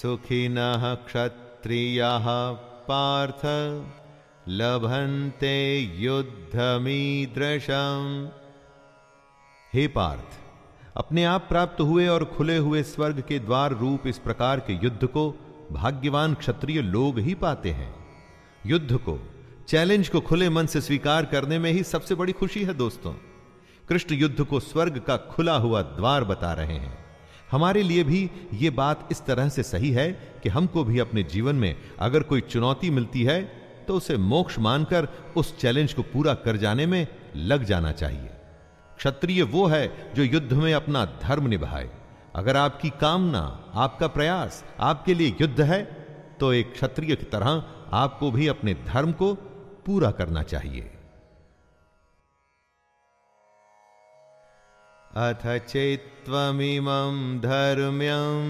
सुखिनः क्षत्रियाः पार्थ। लभन्ते युद्धमीदृशम्। हे पार्थ, अपने आप प्राप्त हुए और खुले हुए स्वर्ग के द्वार रूप इस प्रकार के युद्ध को भाग्यवान क्षत्रिय लोग ही पाते हैं। युद्ध को, चैलेंज को खुले मन से स्वीकार करने में ही सबसे बड़ी खुशी है दोस्तों। कृष्ण युद्ध को स्वर्ग का खुला हुआ द्वार बता रहे हैं। हमारे लिए भी यह बात इस तरह से सही है कि हमको भी अपने जीवन में अगर कोई चुनौती मिलती है तो उसे मोक्ष मानकर उस चैलेंज को पूरा कर जाने में लग जाना चाहिए। क्षत्रिय वो है जो युद्ध में अपना धर्म निभाए। अगर आपकी कामना, आपका प्रयास आपके लिए युद्ध है तो एक क्षत्रिय की तरह आपको भी अपने धर्म को पूरा करना चाहिए। अथ चेत्त्वमिमं धर्म्यं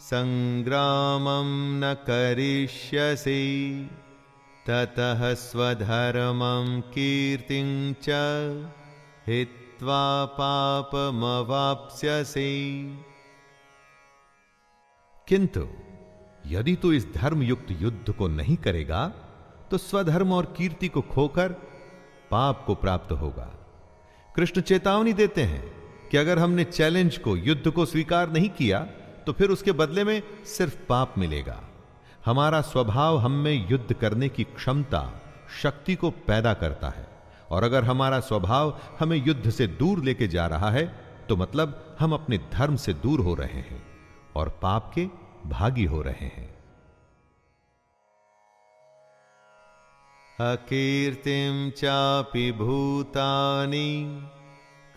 सङ्ग्रामं न करिष्यसि, ततः स्वधर्मं कीर्तिं च हित्वा पापमवाप्स्यसि। किंतु यदि तू इस धर्म युक्त युद्ध को नहीं करेगा तो स्वधर्म और कीर्ति को खोकर पाप को प्राप्त होगा। कृष्ण चेतावनी देते हैं कि अगर हमने चैलेंज को, युद्ध को स्वीकार नहीं किया तो फिर उसके बदले में सिर्फ़ पाप मिलेगा। हमारा स्वभाव हम में युद्ध करने की क्षमता, शक्ति को पैदा करता है। और अगर हमारा स्वभाव हमें युद्ध से दूर लेके जा रहा है तो मतलब हम अपने धर्म से दूर हो रहे हैं और पाप के भागी हो रहे हैं। अकीर्तिं चापि भूतानि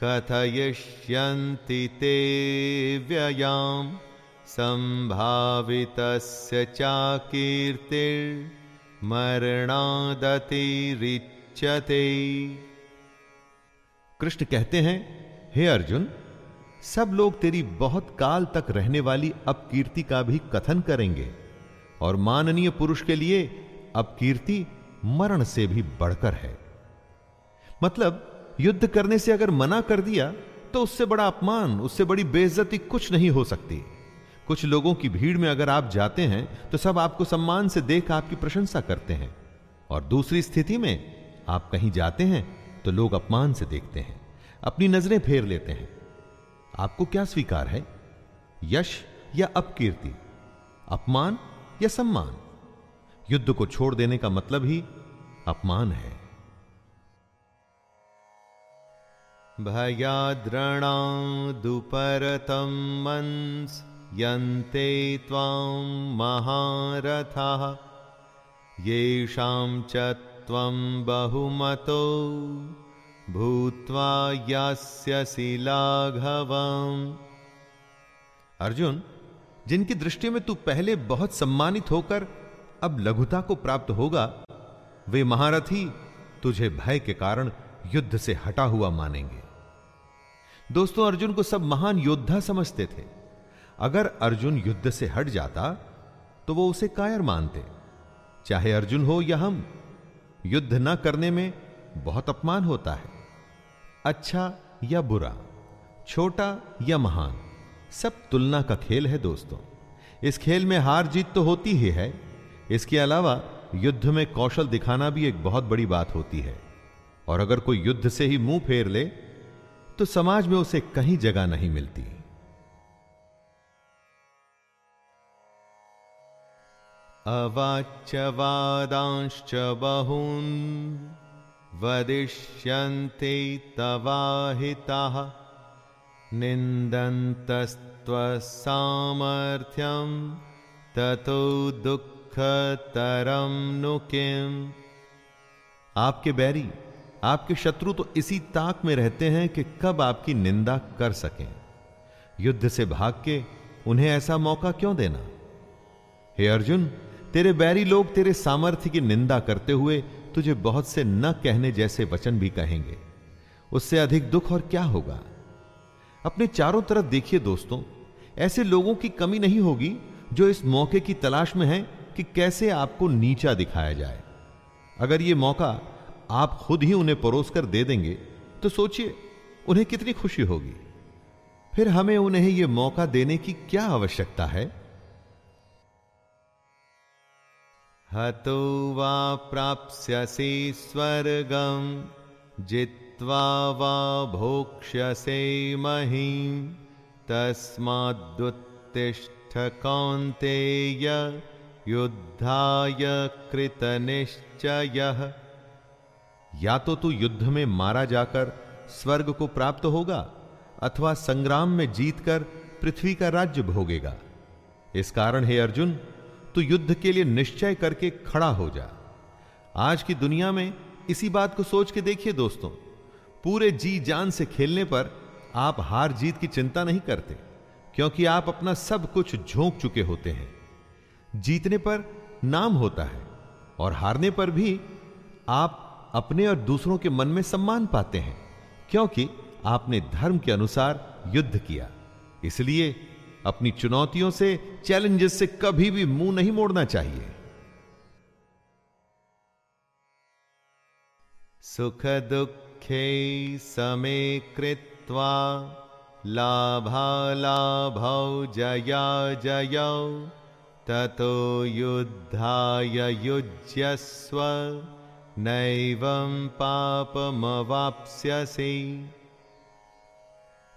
कथयिष्यन्ति ते व्ययां सम्भावितस्य चाकीर्तिर्मरणादतिरिच्यते कृष्ण कहते हैं, हे अर्जुन, सब लोग तेरी बहुत काल तक रहने वाली अपकीर्ति का भी कथन करेंगे और माननीय पुरुष के लिए अपकीर्ति मरण से भी बढ़कर है। मतलब युद्ध करने से अगर मना कर दिया तो उससे बड़ा अपमान, उससे बड़ी बेइज्जती कुछ नहीं हो सकती। कुछ लोगों की भीड़ में अगर आप जाते हैं तो सब आपको सम्मान से देख आपकी प्रशंसा करते हैं। और दूसरी स्थिति में, आप कहीं जाते हैं तो लोग अपमान से देखते हैं, अपनी नज़रें फेर लेते हैं। आपको क्या स्वीकार है? यश या अपकीर्ति? अपमान या सम्मान? युद्ध को छोड़ देने का मतलब ही अपमान है। भयाद्रणादुपरतं मंस यन्ते त्वां महारथाः। येषां च त्वं बहुमतो भूत्वा यास्यसि लाघवम् अर्जुन, जिनकी दृष्टि में तू पहले बहुत सम्मानित होकर अब लघुता को प्राप्त होगा, वे महारथी तुझे भय के कारण युद्ध से हटा हुआ मानेंगे। दोस्तों, अर्जुन को सब महान योद्धा समझते थे। अगर अर्जुन युद्ध से हट जाता तो वो उसे कायर मानते। चाहे अर्जुन हो या हम, युद्ध न करने में बहुत अपमान होता है। अच्छा या बुरा, छोटा या महान, सब तुलना का खेल है दोस्तों। इस खेल में हार जीत तो होती ही है इसके अलावा युद्ध में कौशल दिखाना भी एक बहुत बड़ी बात होती है। और अगर कोई युद्ध से ही मुँह फेर ले तो समाज में उसे कहीं जगह नहीं मिलती। अवाच्यवादांश्च बहून् वदिष्यन्ते तवाहिताः निन्दन्तस्त्वसामर्थ्यं ततो दुःखतरं नु किम् आपके बैरी, आपके शत्रु तो इसी ताक में रहते हैं कि कब आपकी निंदा कर सकें। युद्ध से भाग के उन्हें ऐसा मौका क्यों देना? हे अर्जुन, तेरे बैरी लोग तेरे सामर्थ्य की निंदा करते हुए तुझे बहुत से न कहने जैसे वचन भी कहेंगे। उससे अधिक दुख और क्या होगा? अपने चारों तरफ़ देखिए दोस्तों, ऐसे लोगों की कमी नहीं होगी जो इस मौके की तलाश में है कि कैसे आपको नीचा दिखाया जाए। अगर ये मौका आप खुद ही उन्हें परोस कर दे देंगे तो सोचिए, उन्हें कितनी खुशी होगी। फिर हमें उन्हें यह मौका देने की क्या आवश्यकता है? हतो वा प्राप्स्यसि स्वर्गम जित्वा वा भोक्ष्यसे महीं। तस्मादुत्तिष्ठ कौन्तेय युद्धाय कृतनिश्चयः। या तो तू युद्ध में मारा जाकर स्वर्ग को प्राप्त होगा, अथवा संग्राम में जीतकर पृथ्वी का राज्य भोगेगा। इस कारण हे अर्जुन, तू युद्ध के लिए निश्चय करके खड़ा हो जा। आज की दुनिया में इसी बात को सोच के देखिए दोस्तों। पूरे जी जान से खेलने पर आप हार जीत की चिंता नहीं करते, क्योंकि आप अपना सब कुछ झोंक चुके होते हैं। जीतने पर नाम होता है और हारने पर भी आप अपने और दूसरों के मन में सम्मान पाते हैं, क्योंकि आपने धर्म के अनुसार युद्ध किया। इसलिए अपनी चुनौतियों से, चैलेंजेस से कभी भी मुँह नहीं मोड़ना चाहिए। सुख दुखे समे कृत्वा लाभालाभौ जया जय। ततो युद्धाय युज्यस्व, नैवं पापमवाप्स्यसि।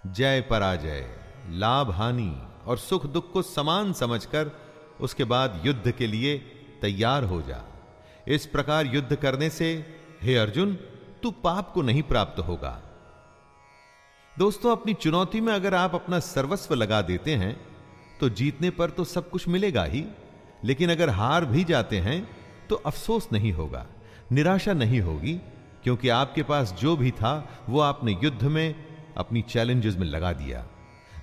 जय पराजय, लाभ हानि और सुख दुख को समान समझकर उसके बाद युद्ध के लिए तैयार हो जा। इस प्रकार युद्ध करने से, हे अर्जुन, तू पाप को नहीं प्राप्त होगा। दोस्तों, अपनी चुनौती में अगर आप अपना सर्वस्व लगा देते हैं तो जीतने पर तो सब कुछ मिलेगा ही। लेकिन अगर हार भी जाते हैं तो अफसोस नहीं होगा, निराशा नहीं होगी, क्योंकि आपके पास जो भी था, वो आपने युद्ध में अपनी चैलेंजेस में लगा दिया।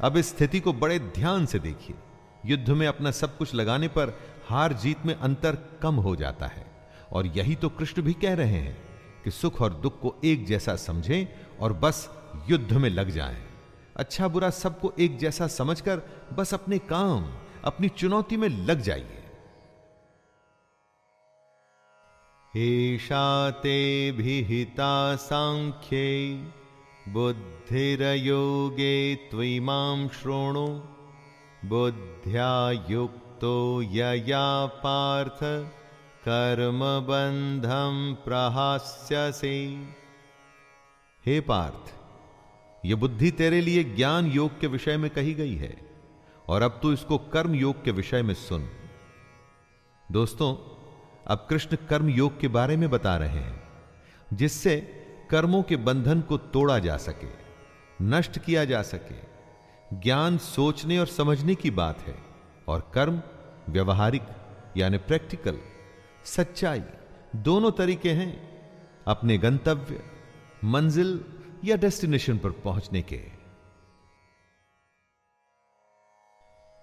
अब इस स्थिति को बड़े ध्यान से देखिए। युद्ध में अपना सब कुछ लगाने पर हार जीत में अंतर कम हो जाता है। और यही तो कृष्ण भी कह रहे हैं कि सुख और दुख को एक जैसा समझें और बस युद्ध में लग जाएँ। अच्छा बुरा सबको एक जैसा समझकर बस अपने काम, अपनी चुनौती में लग जाइए। ते भिहिता सांख्ये, बुद्धिरयोगे त्विमां शृणु बुद्ध्या युक्तो यया पार्थ कर्मबंधम प्रहास्यसे। हे पार्थ ये बुद्धि तेरे लिए ज्ञान योग के विषय में कही गई है, और अब तू इसको कर्म योग के विषय में सुन। दोस्तों, अब कृष्ण कर्म योग के बारे में बता रहे हैं, जिससे कर्मों के बंधन को तोड़ा जा सके, नष्ट किया जा सके। ज्ञान सोचने और समझने की बात है, और कर्म व्यवहारिक, यानी प्रैक्टिकल, सच्चाई, दोनों तरीके हैं। अपने गंतव्य, मंजिल या डेस्टिनेशन पर पहुँचने के।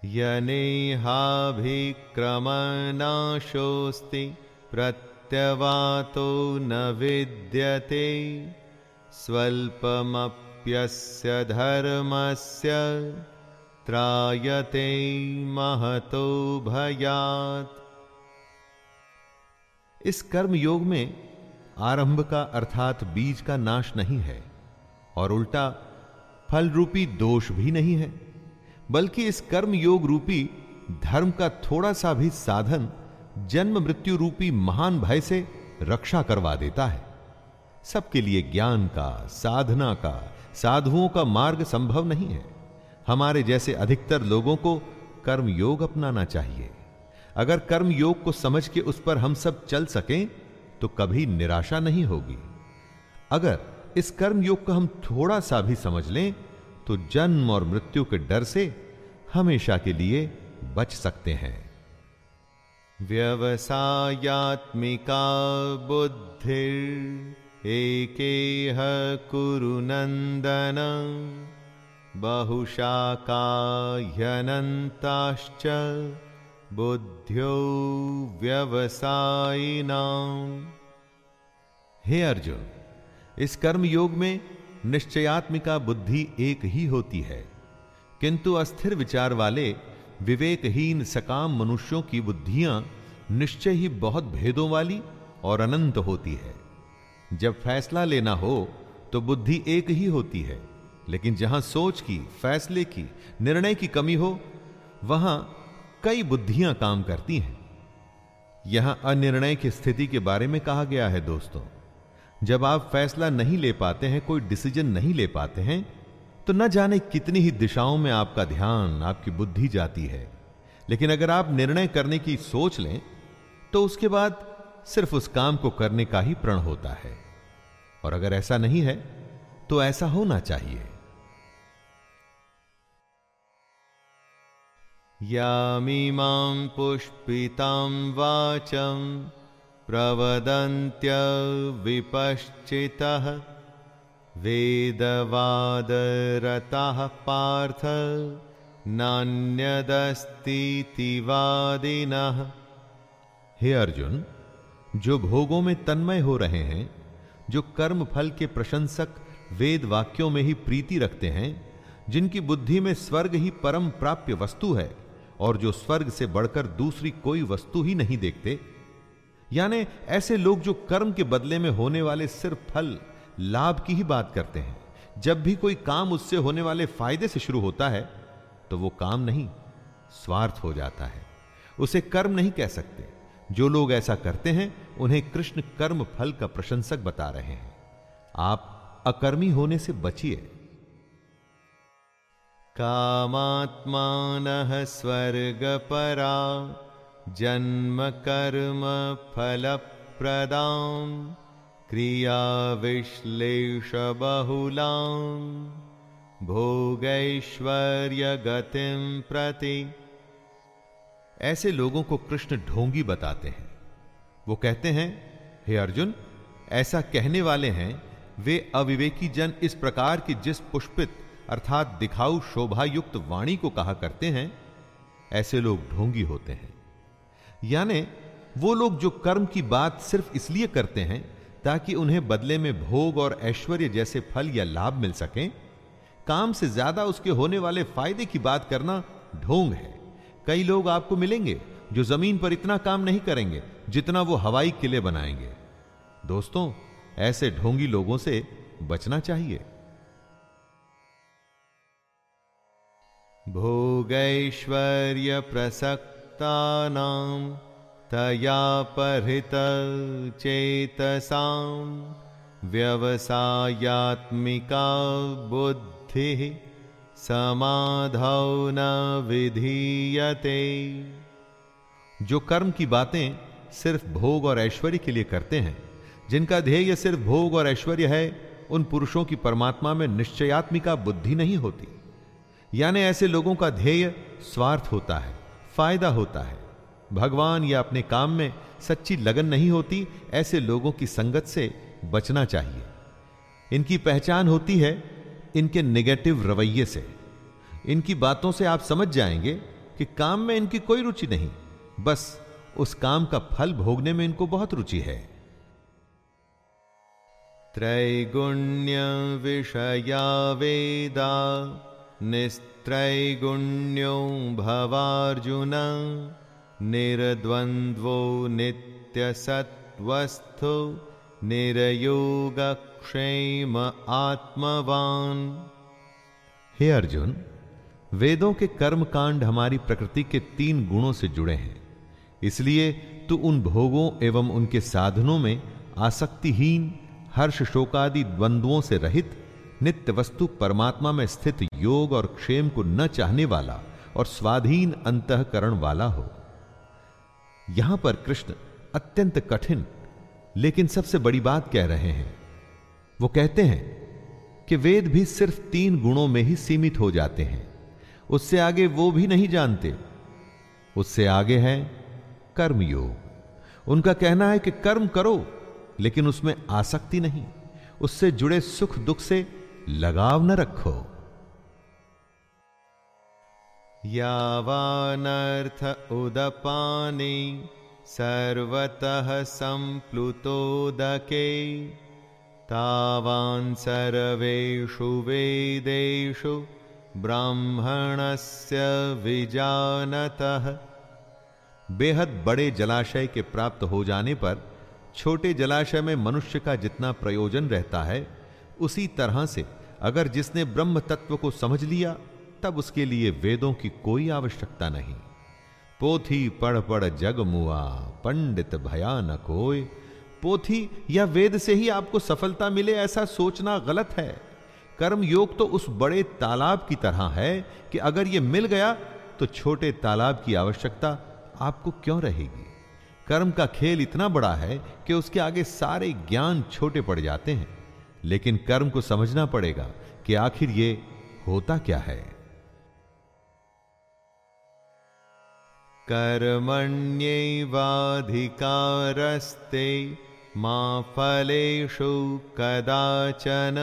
यनेहाभिक्रमनाशोऽस्ति प्रत्यवातो न विद्यते। स्वल्पमप्यस्य धर्मस्य, त्रायते महतो भयात्। इस कर्म योग में आरंभ का अर्थात बीज का नाश नहीं है। और उल्टा फल रूपी दोष भी नहीं है, बल्कि इस कर्म योग रूपी, धर्म का थोड़ा सा भी साधन, जन्म मृत्यु रूपी महान भय से रक्षा करवा देता है। सबके लिए ज्ञान का, साधना का, साधुओं का मार्ग संभव नहीं है। हमारे जैसे अधिकतर लोगों को कर्म योग अपनाना चाहिए। अगर कर्म योग को समझ के उस पर हम सब चल सकें तो कभी निराशा नहीं होगी। अगर इस कर्म योग को हम थोड़ा सा भी समझ लें तो जन्म और मृत्यु के डर से हमेशा के लिए बच सकते हैं। व्यवसायात्मिका बुद्धिर एकेह कुरु नंदन बहुशाकाह्यनन्ताश्च बुद्ध्यो व्यवसायिनाम्। हे अर्जुन इस कर्म योग में निश्चयात्मिका बुद्धि एक ही होती है, किंतु अस्थिर विचार वाले, विवेकहीन सकाम मनुष्यों की बुद्धियाँ निश्चय ही बहुत भेदों वाली और अनंत होती है। जब फैसला लेना हो तो बुद्धि एक ही होती है, लेकिन जहाँ सोच की, फैसले की, निर्णय की कमी हो, वहाँ कई बुद्धियाँ काम करती हैं। यहाँ अनिर्णय की स्थिति के बारे में कहा गया है, दोस्तों। जब आप फैसला नहीं ले पाते हैं, कोई डिसीज़न नहीं ले पाते हैं तो न जाने कितनी ही दिशाओं में आपका ध्यान, आपकी बुद्धि जाती है। लेकिन अगर आप निर्णय करने की सोच लें तो उसके बाद सिर्फ़ उस काम को करने का ही प्रण होता है। और अगर ऐसा नहीं है तो ऐसा होना चाहिए। यामीमां पुष्पितां वाचं। प्रवदन्त्य विपश्चितः वेदवादरताः पार्थ नान्यदस्तीति वादिनः हे अर्जुन, जो भोगों में तन्मय हो रहे हैं, जो कर्म फल के प्रशंसक वेद वाक्यों में ही प्रीति रखते हैं, जिनकी बुद्धि में स्वर्ग ही परम प्राप्य वस्तु है, और जो स्वर्ग से बढ़कर दूसरी कोई वस्तु ही नहीं देखते यानी ऐसे लोग जो कर्म के बदले में होने वाले सिर्फ़ फल, लाभ की ही बात करते हैं। जब भी कोई काम उससे होने वाले फ़ायदे से शुरू होता है तो वो काम नहीं, स्वार्थ हो जाता है। उसे कर्म नहीं कह सकते। जो लोग ऐसा करते हैं, उन्हें कृष्ण कर्म फल का प्रशंसक बता रहे हैं। आप अकर्मी होने से बचिए। कामात्मान स्वर्गपरा। जन्म कर्म फल प्रदाम क्रिया विश्लेष बहुलाम भोगैश्वर्य गतिम प्रति। ऐसे लोगों को कृष्ण ढोंगी बताते हैं। वो कहते हैं, हे अर्जुन, ऐसा कहने वाले हैं, वे अविवेकी जन इस प्रकार की जिस पुष्पित अर्थात दिखाऊ शोभा युक्त वाणी को कहा करते हैं, ऐसे लोग ढोंगी होते हैं। यानी वो लोग जो कर्म की बात सिर्फ़ इसलिए करते हैं ताकि उन्हें बदले में भोग और ऐश्वर्य जैसे फल या लाभ मिल सकें, काम से ज़्यादा उसके होने वाले फ़ायदे की बात करना ढोंग है। कई लोग आपको मिलेंगे जो ज़मीन पर इतना काम नहीं करेंगे जितना वो हवाई किले बनाएँगे। दोस्तों, ऐसे ढोंगी लोगों से बचना चाहिए। भोग ऐश्वर्य भोगैश्वर्य प्रसक्ता तया परित चेतसा व्यवसायत्मिका बुद्धि समाधौ न विधीयते। जो कर्म की बातें सिर्फ़ भोग और ऐश्वर्य के लिए करते हैं, जिनका ध्येय सिर्फ़ भोग और ऐश्वर्य है, उन पुरुषों की परमात्मा में निश्चयात्मिका बुद्धि नहीं होती। यानी ऐसे लोगों का ध्येय स्वार्थ होता है। फ़ायदा होता है। भगवान या अपने काम में सच्ची लगन नहीं होती, ऐसे लोगों की संगत से बचना चाहिए। इनकी पहचान होती है इनके नेगेटिव रवैये से। इनकी बातों से आप समझ जाएँगे कि काम में इनकी कोई रुचि नहीं, बस उस काम का फल भोगने में इनको बहुत रुचि है। त्रैगुण्य विषया वेदा। निस्त्रैगुण्यो भवार्जुन, निर्द्वन्द्वो नित्यसत्वस्थो निरयोगक्षेम आत्मवान। हे अर्जुन, वेदों के कर्म कांड हमारी प्रकृति के तीन गुणों से जुड़े हैं। इसलिए तू उन भोगों एवं उनके साधनों में आसक्तिहीन हर्ष शोकादि द्वंद्वों से रहित नित्य वस्तु परमात्मा में स्थित योग और क्षेम को न चाहने वाला और स्वाधीन अंतकरण वाला हो। यहाँ पर कृष्ण अत्यंत कठिन, लेकिन सबसे बड़ी बात कह रहे हैं। वो कहते हैं कि वेद भी सिर्फ़ तीन गुणों में ही सीमित हो जाते हैं। उससे आगे वो भी नहीं जानते। उससे आगे है कर्मयोग। उनका कहना है कि कर्म करो, लेकिन उसमें आसक्ति नहीं। उससे जुड़े सुख दुख से लगाव न रखो। यावानर्थ उदपाने सर्वतः सम्प्लुतोदके तावान् सर्वेषु वेदेषु ब्राह्मणस्य विजानतः। बेहद बड़े जलाशय के प्राप्त हो जाने पर छोटे जलाशय में मनुष्य का जितना प्रयोजन रहता है उसी तरह से अगर जिसने ब्रह्म तत्व को समझ लिया, तब उसके लिए वेदों की कोई आवश्यकता नहीं। पोथी पढ़ पढ़ जग मुआ, पंडित भयानक कोय। पोथी या वेद से ही आपको सफलता मिले ऐसा सोचना गलत है। कर्म योग तो उस बड़े तालाब की तरह है कि अगर यह मिल गया तो छोटे तालाब की आवश्यकता आपको क्यों रहेगी? कर्म का खेल इतना बड़ा है कि उसके आगे सारे ज्ञान छोटे पड़ जाते हैं। लेकिन कर्म को समझना पड़ेगा कि आखिर ये होता क्या है। कर्मण्यैवाधिकारस्ते मा फलेषु कदाचन।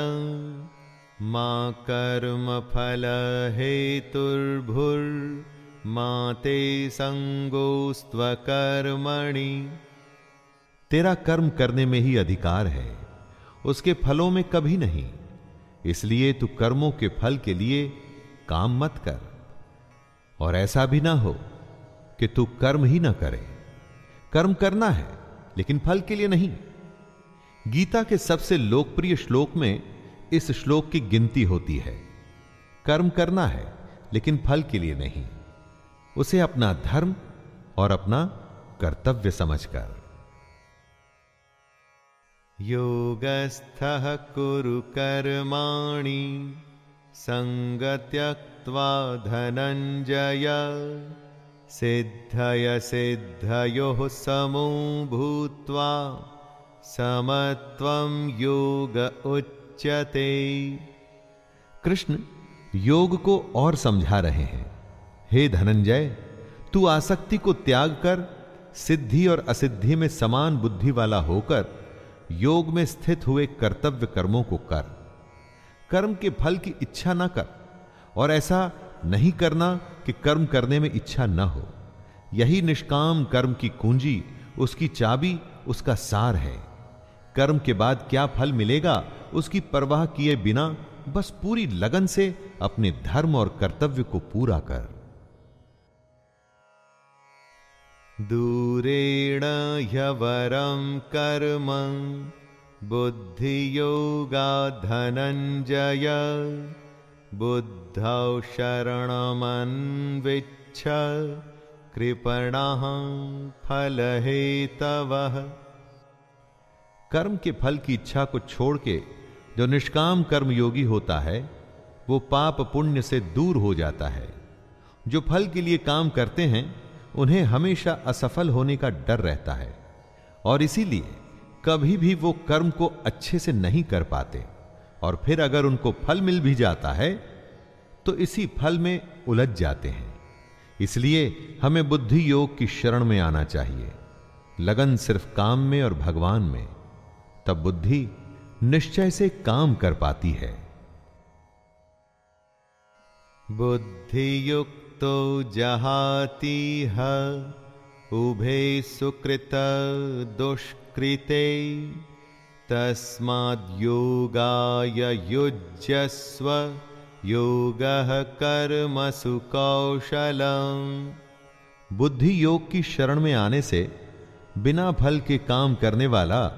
मा कर्मफलहेतुर्भुर्मा ते संगोस्त्वकर्मणि तेरा कर्म करने में ही अधिकार है। उसके फलों में कभी नहीं। इसलिए तू कर्मों के फल के लिए काम मत कर। और ऐसा भी ना हो कि तू कर्म ही ना करे। कर्म करना है, लेकिन फल के लिए नहीं। गीता के सबसे लोकप्रिय श्लोक में इस श्लोक की गिनती होती है। कर्म करना है, लेकिन फल के लिए नहीं। उसे अपना धर्म और अपना कर्तव्य समझकर। योगस्थः कुरु कर्माणि सङ्गत्यक्त्वा धनञ्जय। सिद्धय सिद्धयोः समो भूत्वा समत्वं योग उच्यते। कृष्ण, योग को और समझा रहे हैं। हे धनंजय, तू आसक्ति को त्याग कर, सिद्धि और असिद्धि में समान बुद्धि वाला होकर योग में स्थित हुए कर्तव्य कर्मों को कर। कर्म के फल की इच्छा ना कर। और ऐसा नहीं करना कि कर्म करने में इच्छा न हो। यही निष्काम कर्म की कुंजी, उसकी चाबी, उसका सार है। कर्म के बाद क्या फल मिलेगा, उसकी परवाह किए बिना बस पूरी लगन से अपने धर्म और कर्तव्य को पूरा कर। दूरेण ह्यवरं कर्म बुद्धियोगा धनञ्जय बुद्धौ शरणमन्विच्छ कृपणः फलहेतवः। कर्म के फल की इच्छा को छोड़ के जो निष्काम कर्म योगी होता है, वो पाप पुण्य से दूर हो जाता है। जो फल के लिए काम करते हैं उन्हें हमेशा असफल होने का डर रहता है, और इसीलिए कभी भी वो कर्म को अच्छे से नहीं कर पाते, और फिर अगर उनको फल मिल भी जाता है तो इसी फल में उलझ जाते हैं। इसलिए हमें बुद्धि योग की शरण में आना चाहिए। लगन सिर्फ़ काम में और भगवान में, तब बुद्धि निश्चय से काम कर पाती है। बुद्धि बुद्धियुक्त तो जहातीह उभे सुकृत दुष्कृते। तस्माद्योगाय युज्यस्व, योगः कर्मसु कौशलम्। बुद्धि योग की शरण में आने से, बिना फल के काम करने वाला,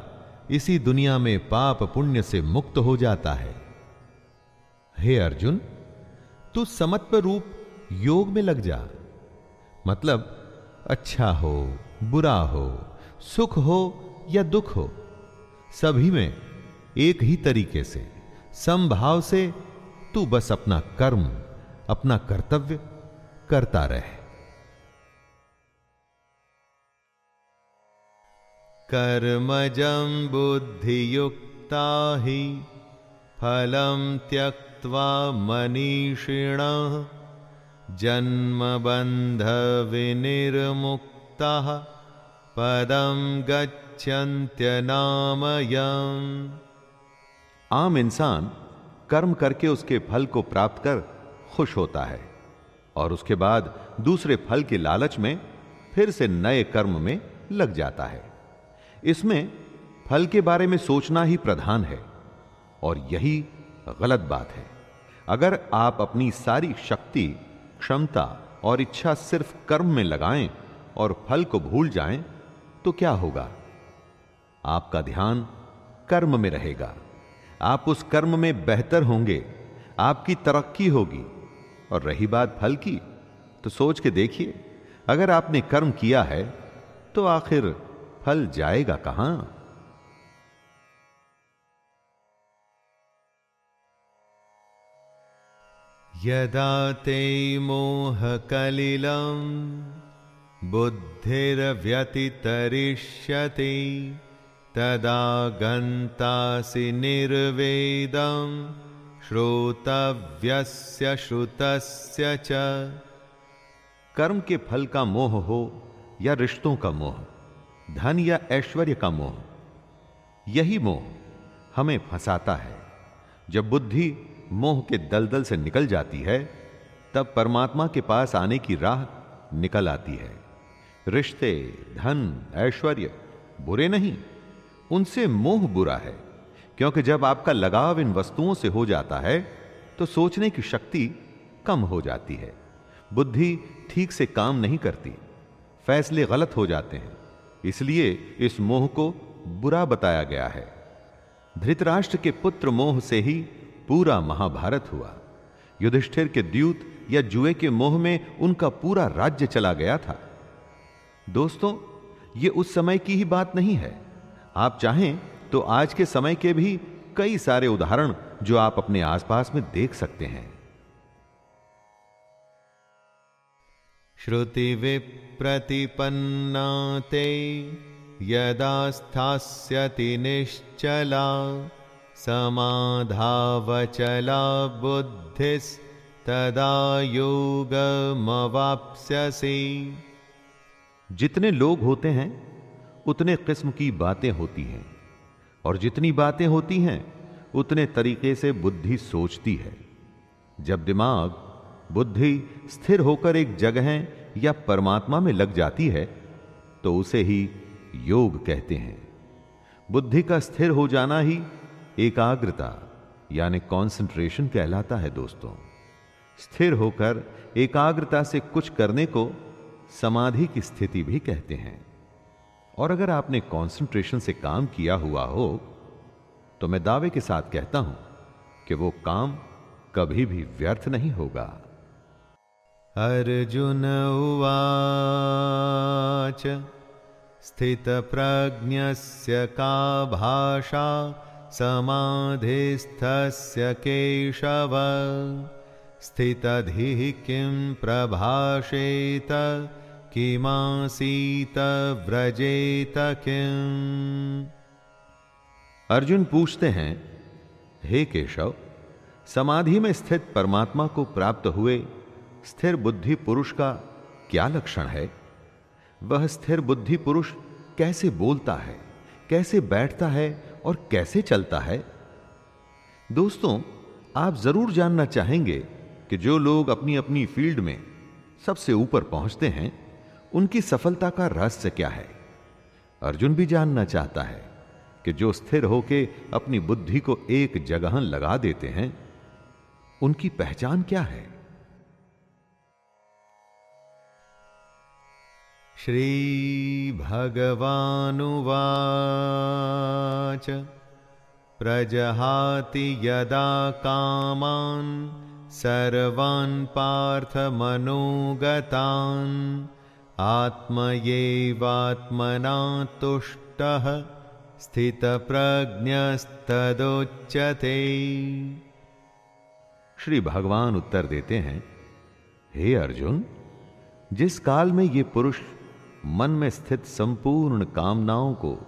इसी दुनिया में पाप पुण्य से मुक्त हो जाता है। हे अर्जुन, तू समत्व रूप योग में लग जा। मतलब अच्छा हो, बुरा हो, सुख हो या दुख हो, सभी में एक ही तरीके से, समभाव से तू बस अपना कर्म, अपना कर्तव्य करता रहे। कर्मजं बुद्धियुक्ता हि फलं त्यक्त्वा मनीषिणः जन्मबन्धविनिर्मुक्तः पदं गच्छन्त्यनामयम्। आम इंसान कर्म करके उसके फल को प्राप्त कर खुश होता है और उसके बाद दूसरे फल के लालच में फिर से नए कर्म में लग जाता है। इसमें फल के बारे में सोचना ही प्रधान है और यही गलत बात है। अगर आप अपनी सारी शक्ति क्षमता और इच्छा सिर्फ़ कर्म में लगाएँ और फल को भूल जाएँ तो क्या होगा? आपका ध्यान कर्म में रहेगा। आप उस कर्म में बेहतर होंगे। आपकी तरक्की होगी। और रही बात फल की तो सोच के देखिए, अगर आपने कर्म किया है तो आखिर फल जाएगा कहाँ? यदा ते मोहकलिलं बुद्धिर्व्यतितरिष्यति, तदा गन्तासि निर्वेदं श्रोतव्यस्य श्रुतस्य च। कर्म के फल का मोह हो या रिश्तों का मोह, धन या ऐश्वर्य का मोह, यही मोह हमें फंसाता है। जब बुद्धि मोह के दलदल से निकल जाती है, तब परमात्मा के पास आने की राह निकल आती है। रिश्ते, धन, ऐश्वर्य, बुरे नहीं, उनसे मोह बुरा है, क्योंकि जब आपका लगाव इन वस्तुओं से हो जाता है तो सोचने की शक्ति कम हो जाती है। बुद्धि ठीक से काम नहीं करती, फैसले गलत हो जाते हैं, इसलिए इस मोह को बुरा बताया गया है। धृतराष्ट्र के पुत्र मोह से ही पूरा महाभारत हुआ। युधिष्ठिर के द्यूत या जुए के मोह में उनका पूरा राज्य चला गया था। दोस्तों, ये उस समय की ही बात नहीं है। आप चाहें तो आज के समय के भी कई सारे उदाहरण जो आप अपने आसपास में देख सकते हैं। श्रुति विप्रतिपन्ना ते निश्चला। समाधावचला बुद्धिस्तदा योगमवाप्स्यसि जितने लोग होते हैं, उतने किस्म की बातें होती हैं। और जितनी बातें होती हैं, उतने तरीके से बुद्धि सोचती है। जब दिमाग, बुद्धि स्थिर होकर एक जगह या परमात्मा में लग जाती है तो उसे ही योग कहते हैं। बुद्धि का स्थिर हो जाना ही एकाग्रता, यानी कंसंट्रेशन कहलाता है दोस्तों। स्थिर होकर एकाग्रता से कुछ करने को समाधि की स्थिति भी कहते हैं। और अगर आपने कंसंट्रेशन से काम किया हुआ हो तो मैं दावे के साथ कहता हूँ कि वो काम कभी भी व्यर्थ नहीं होगा। अर्जुन उवाच, स्थितप्रज्ञस्य का भाषा समाधिस्थस्य केशव। स्थितधिः किं प्रभाषेत? किमासीत व्रजेत किम्? अर्जुन पूछते हैं, हे केशव, समाधि में स्थित परमात्मा को प्राप्त हुए स्थिर बुद्धि पुरुष का क्या लक्षण है? वह स्थिर बुद्धि पुरुष कैसे बोलता है? कैसे बैठता है? और कैसे चलता है? दोस्तों, आप ज़रूर जानना चाहेंगे कि जो लोग अपनी अपनी फ़ील्ड में सबसे ऊपर पहुँचते हैं, उनकी सफलता का रहस्य क्या है? अर्जुन भी जानना चाहता है कि जो स्थिर होके अपनी बुद्धि को एक जगह लगा देते हैं, उनकी पहचान क्या है? श्रीभगवानुवाच। प्रजहाति यदा कामान्, सर्वान् पार्थमनोगतान्। आत्मयैवात्मना तुष्टः स्थितप्रज्ञस्तदोच्यते। श्री भगवान उत्तर देते हैं, हे अर्जुन, जिस काल में ये पुरुष मन में स्थित संपूर्ण कामनाओं को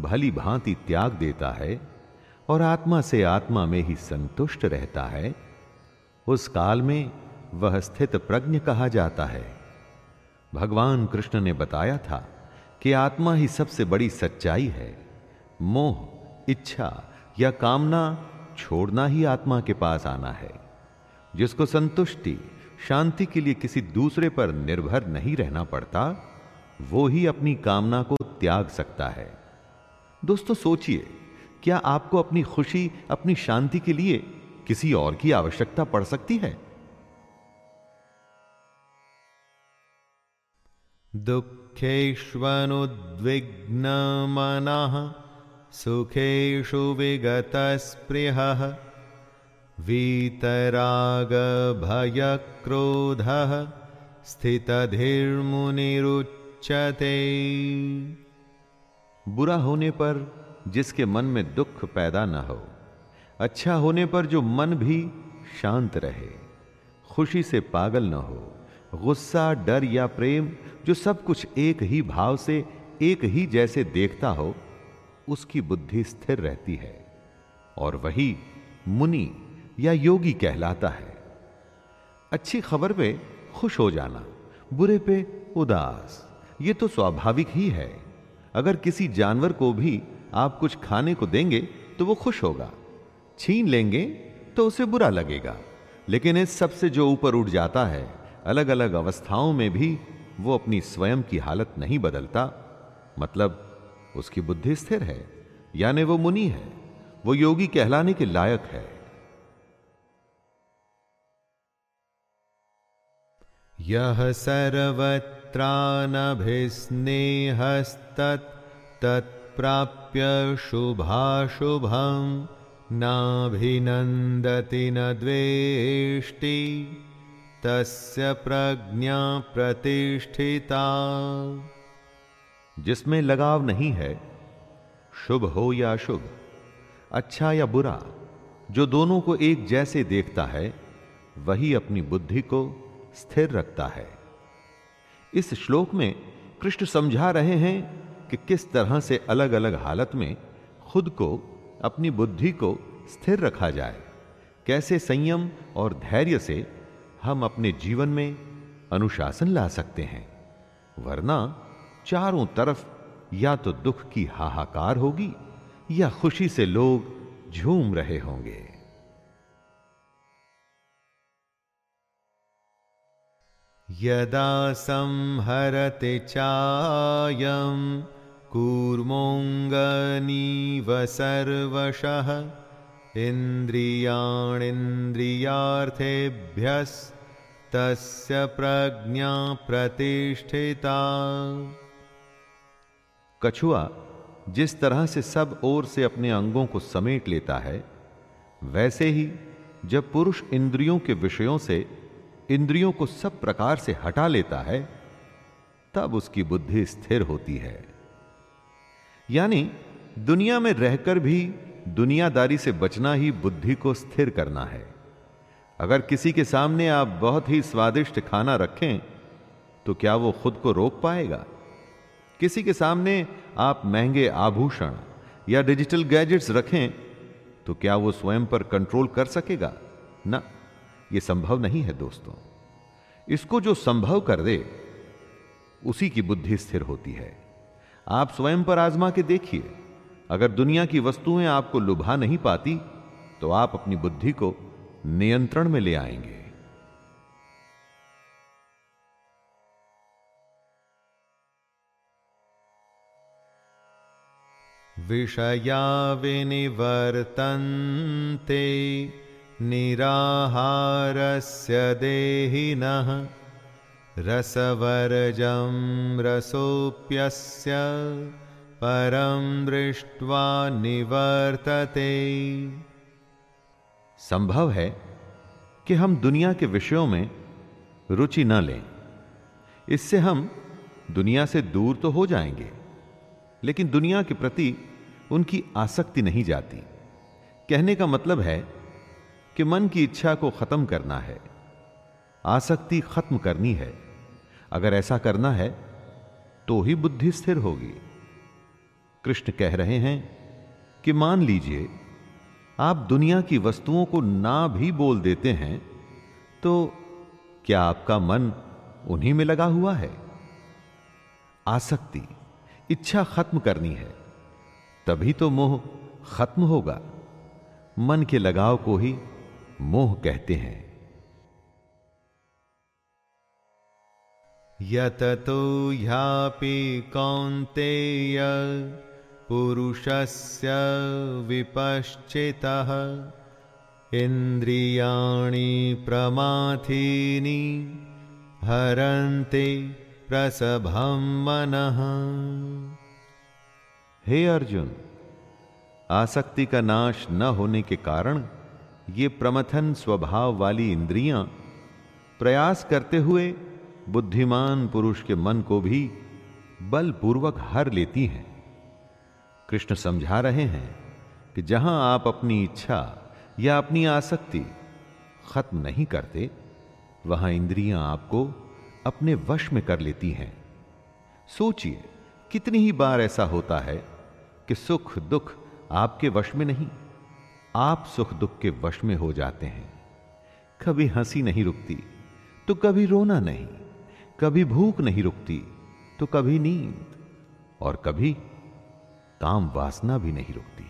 भली भांति त्याग देता है और आत्मा से आत्मा में ही संतुष्ट रहता है, उस काल में वह स्थित प्रज्ञ कहा जाता है। भगवान कृष्ण ने बताया था कि आत्मा ही सबसे बड़ी सच्चाई है। मोह, इच्छा या कामना छोड़ना ही आत्मा के पास आना है, जिसको संतुष्टि, शांति के लिए किसी दूसरे पर निर्भर नहीं रहना पड़ता। वो ही अपनी कामना को त्याग सकता है। दोस्तों, सोचिए, क्या आपको अपनी खुशी, अपनी शांति के लिए किसी और की आवश्यकता पड़ सकती है? दुःखेष्वनुद्विग्नमनः, सुखेषु विगतस्पृहः, वीतरागभयक्रोधः स्थितधिर्मुनिरुच्यते बुरा होने पर जिसके मन में दुख पैदा न हो अच्छा होने पर जो मन भी शांत रहे, खुशी से पागल न हो, गुस्सा, डर या प्रेम जो सब कुछ एक ही भाव से, एक ही जैसे देखता हो, उसकी बुद्धि स्थिर रहती है, और वही मुनि या योगी कहलाता है। अच्छी खबर पे खुश हो जाना, बुरे पे उदास। ये तो स्वाभाविक ही है। अगर किसी जानवर को भी आप कुछ खाने को देंगे तो वो खुश होगा। छीन लेंगे तो उसे बुरा लगेगा। लेकिन इस सबसे जो ऊपर उठ जाता है अलग अलग अवस्थाओं में भी वो अपनी स्वयं की हालत नहीं बदलता। मतलब उसकी बुद्धि स्थिर है, यानी वो मुनि है, वो योगी कहलाने के लायक है। यह सर्वत्रानभिस्नेहस्तत् तत्प्राप्य शुभाशुभं नाभिनन्दति न द्वेष्टि, तस्य प्रज्ञा प्रतिष्ठिता। जिसमें लगाव नहीं है, शुभ हो या अशुभ अच्छा या बुरा, जो दोनों को एक जैसे देखता है, वही अपनी बुद्धि को स्थिर रखता है। इस श्लोक में कृष्ण समझा रहे हैं कि किस तरह से अलग अलग हालत में खुद को, अपनी बुद्धि को स्थिर रखा जाए। कैसे संयम और धैर्य से हम अपने जीवन में अनुशासन ला सकते हैं, वरना चारों तरफ़ या तो दुख की हाहाकार होगी या खुशी से लोग झूम रहे होंगे। यदा संहरते चायं कूर्मोऽङ्गनीव सर्वशः इन्द्रियाणिन्द्रियार्थेभ्यस्तस्य प्रज्ञा प्रतिष्ठिता। कछुआ जिस तरह से सब ओर से अपने अंगों को समेट लेता है, वैसे ही जब पुरुष इंद्रियों के विषयों से इंद्रियों को सब प्रकार से हटा लेता है, तब उसकी बुद्धि स्थिर होती है। यानी, दुनिया में रहकर भी दुनियादारी से बचना ही बुद्धि को स्थिर करना है। अगर किसी के सामने आप बहुत ही स्वादिष्ट खाना रखें तो क्या वो खुद को रोक पाएगा? किसी के सामने आप महँगे आभूषण या डिजिटल गैजेट्स रखें तो क्या वो स्वयं पर कंट्रोल कर सकेगा? ना। ये संभव नहीं है दोस्तों। इसको जो संभव कर दे, उसी की बुद्धि स्थिर होती है। आप स्वयं पर आजमा के देखिए। अगर दुनिया की वस्तुएँ आपको लुभा नहीं पाती तो आप अपनी बुद्धि को नियंत्रण में ले आएँगे। विषया विनिवर्तन्ते। निराहारस्य देहिनः रसवर्जं रसोऽप्यस्य परं दृष्ट्वा निवर्तते। संभव है कि हम दुनिया के विषयों में रुचि न लें। इससे हम दुनिया से दूर तो हो जाएँगे, लेकिन दुनिया के प्रति उनकी आसक्ति नहीं जाती। कहने का मतलब है कि मन की इच्छा को खत्म करना है। आसक्ति खत्म करनी है। अगर ऐसा करना है तो ही बुद्धि स्थिर होगी। कृष्ण कह रहे हैं कि मान लीजिए, आप दुनिया की वस्तुओं को ना भी बोल देते हैं तो क्या आपका मन उन्हीं में लगा हुआ है? आसक्ति, इच्छा खत्म करनी है, तभी तो मोह खत्म होगा। मन के लगाव को ही मोह कहते हैं। यततो ह्यापि कौन्तेय पुरुषस्य विपश्चितः इन्द्रियाणि प्रमाथीनि हरन्ति प्रसभं मनः। हे अर्जुन आसक्ति का नाश न होने के कारण ये प्रमथन स्वभाव वाली इंद्रियाँ प्रयास करते हुए बुद्धिमान पुरुष के मन को भी बलपूर्वक हर लेती हैं। कृष्ण समझा रहे हैं कि जहाँ आप अपनी इच्छा या अपनी आसक्ति खत्म नहीं करते, वहाँ इंद्रियाँ आपको अपने वश में कर लेती हैं। सोचिए, कितनी ही बार ऐसा होता है कि सुख दुख आपके वश में नहीं। आप सुख दुख के वश में हो जाते हैं। कभी हँसी नहीं रुकती तो कभी रोना नहीं, कभी भूख नहीं रुकती तो कभी नींद, और कभी काम वासना भी नहीं रुकती।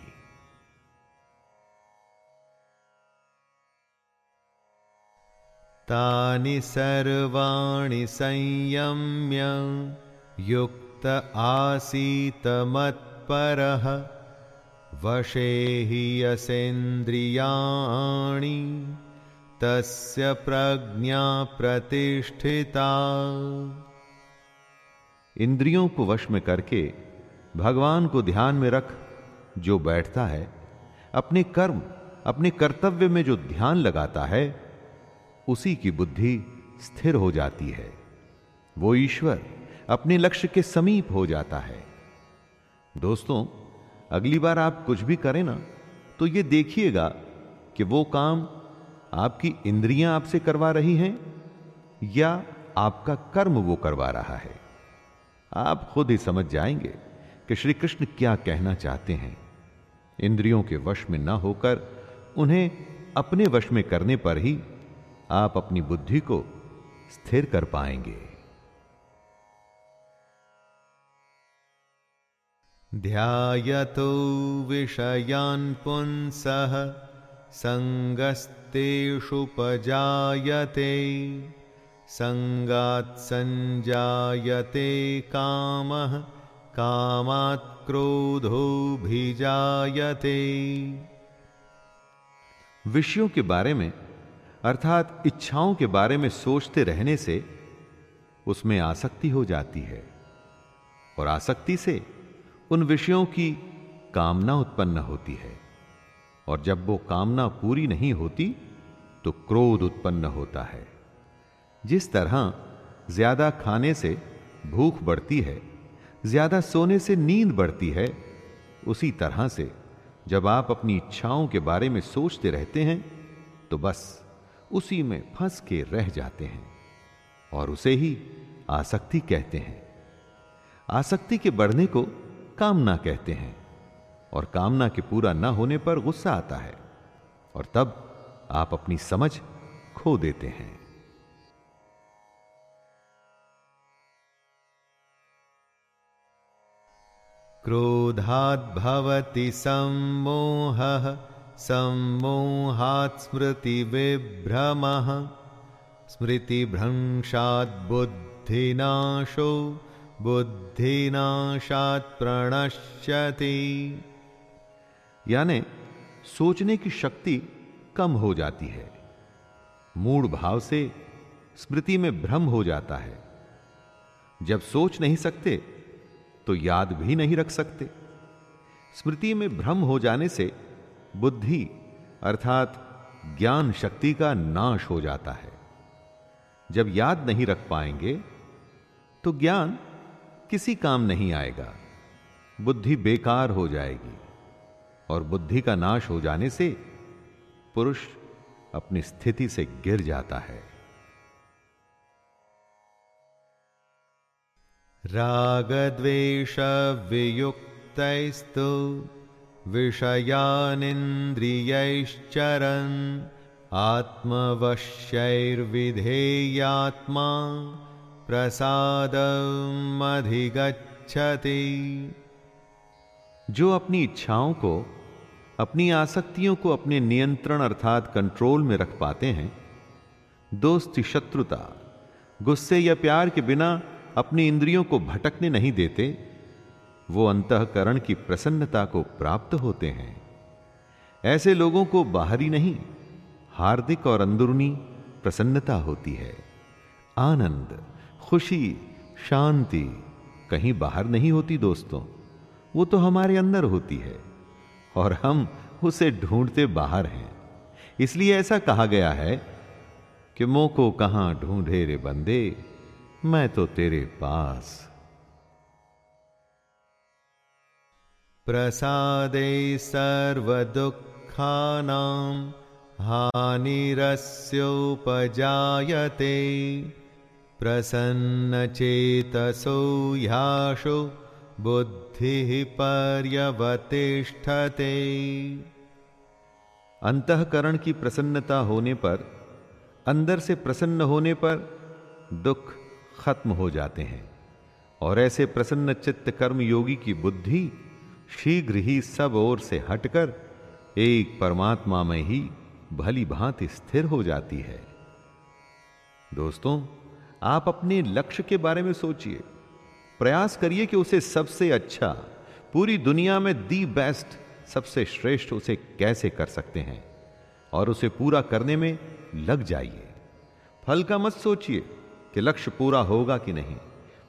तानि सर्वाणि संयम्य, युक्त आसीत मत्परः। वशे हि तस्य प्रज्ञा प्रतिष्ठिता। इंद्रियों को वश में करके भगवान को ध्यान में रख, जो बैठता है, अपने कर्म, अपने कर्तव्य में जो ध्यान लगाता है, उसी की बुद्धि स्थिर हो जाती है। वो ईश्वर अपने लक्ष्य के समीप हो जाता है। दोस्तों अगली बार आप कुछ भी करें ना तो ये देखिएगा कि वो काम आपकी इंद्रियाँ आपसे करवा रही हैं या आपका कर्म वो करवा रहा है। आप खुद ही समझ जाएँगे कि श्री कृष्ण क्या कहना चाहते हैं। इंद्रियों के वश में ना होकर, उन्हें अपने वश में करने पर ही आप अपनी बुद्धि को स्थिर कर पाएँगे। ध्यायतो विषयान् पुंसः सङ्गस्तेषुपजायते संगात संजायते कामः, कामात् क्रोधो भिजायते विषयों के बारे में, अर्थात इच्छाओं के बारे में सोचते रहने से, उसमें आसक्ति हो जाती है। और आसक्ति से उन विषयों की कामना उत्पन्न होती है। और जब वो कामना पूरी नहीं होती तो क्रोध उत्पन्न होता है। जिस तरह ज़्यादा खाने से भूख बढ़ती है, ज़्यादा सोने से नींद बढ़ती है, उसी तरह से जब आप अपनी इच्छाओं के बारे में सोचते रहते हैं तो बस उसी में फंस के रह जाते हैं और उसे ही आसक्ति कहते हैं। आसक्ति के बढ़ने को कामना कहते हैं, और कामना के पूरा न होने पर गुस्सा आता है, और तब आप अपनी समझ खो देते हैं। क्रोधाद्भवति सम्मोहः, सम्मोहात् स्मृतिविभ्रमः स्मृतिभ्रंशात् बुद्धिनाशो। बुद्धिनाशात् प्रणश्यति। यानी, सोचने की शक्ति कम हो जाती है। मूड भाव से स्मृति में भ्रम हो जाता है। जब सोच नहीं सकते तो याद भी नहीं रख सकते। स्मृति में भ्रम हो जाने से बुद्धि, अर्थात ज्ञान शक्ति का नाश हो जाता है। जब याद नहीं रख पाएँगे तो ज्ञान किसी काम नहीं आएगा। बुद्धि बेकार हो जाएगी और बुद्धि का नाश हो जाने से पुरुष अपनी स्थिति से गिर जाता है। रागद्वेषवियुक्तैस्तु विषयानिन्द्रियैश्चरन् आत्मवश्यैर्विधेयात्मा प्रसादमधिगच्छति। जो अपनी इच्छाओं को, अपनी आसक्तियों को अपने नियंत्रण अर्थात कंट्रोल में रख पाते हैं, दोस्ती शत्रुता, गुस्से या प्यार के बिना अपनी इंद्रियों को भटकने नहीं देते, वो अंतकरण की प्रसन्नता को प्राप्त होते हैं। ऐसे लोगों को बाहरी नहीं, हार्दिक और अंदरूनी प्रसन्नता होती है। आनंद। खुशी, शांति कहीं बाहर नहीं होती दोस्तों। वो तो हमारे अंदर होती है और हम उसे ढूंढते बाहर हैं। इसलिए ऐसा कहा गया है कि मोह को कहाँ ढूंढे रे बंदे, मैं तो तेरे पास। प्रसादे सर्वदुःखानां हानिरस्योपजायते। प्रसन्नचेतसो ह्याशो बुद्धिः पर्यवतिष्ठते। अंतकरण की प्रसन्नता होने पर, अंदर से प्रसन्न होने पर दुख खत्म हो जाते हैं। और ऐसे प्रसन्न चित्त कर्म योगी की बुद्धि शीघ्र ही सब ओर से हटकर एक परमात्मा में ही भली भांति स्थिर हो जाती है। दोस्तों आप अपने लक्ष्य के बारे में सोचिए। प्रयास करिए कि उसे सबसे अच्छा पूरी दुनिया में दी बेस्ट, सबसे श्रेष्ठ उसे कैसे कर सकते हैं? और उसे पूरा करने में लग जाइए। फल का मत सोचिए कि लक्ष्य पूरा होगा कि नहीं।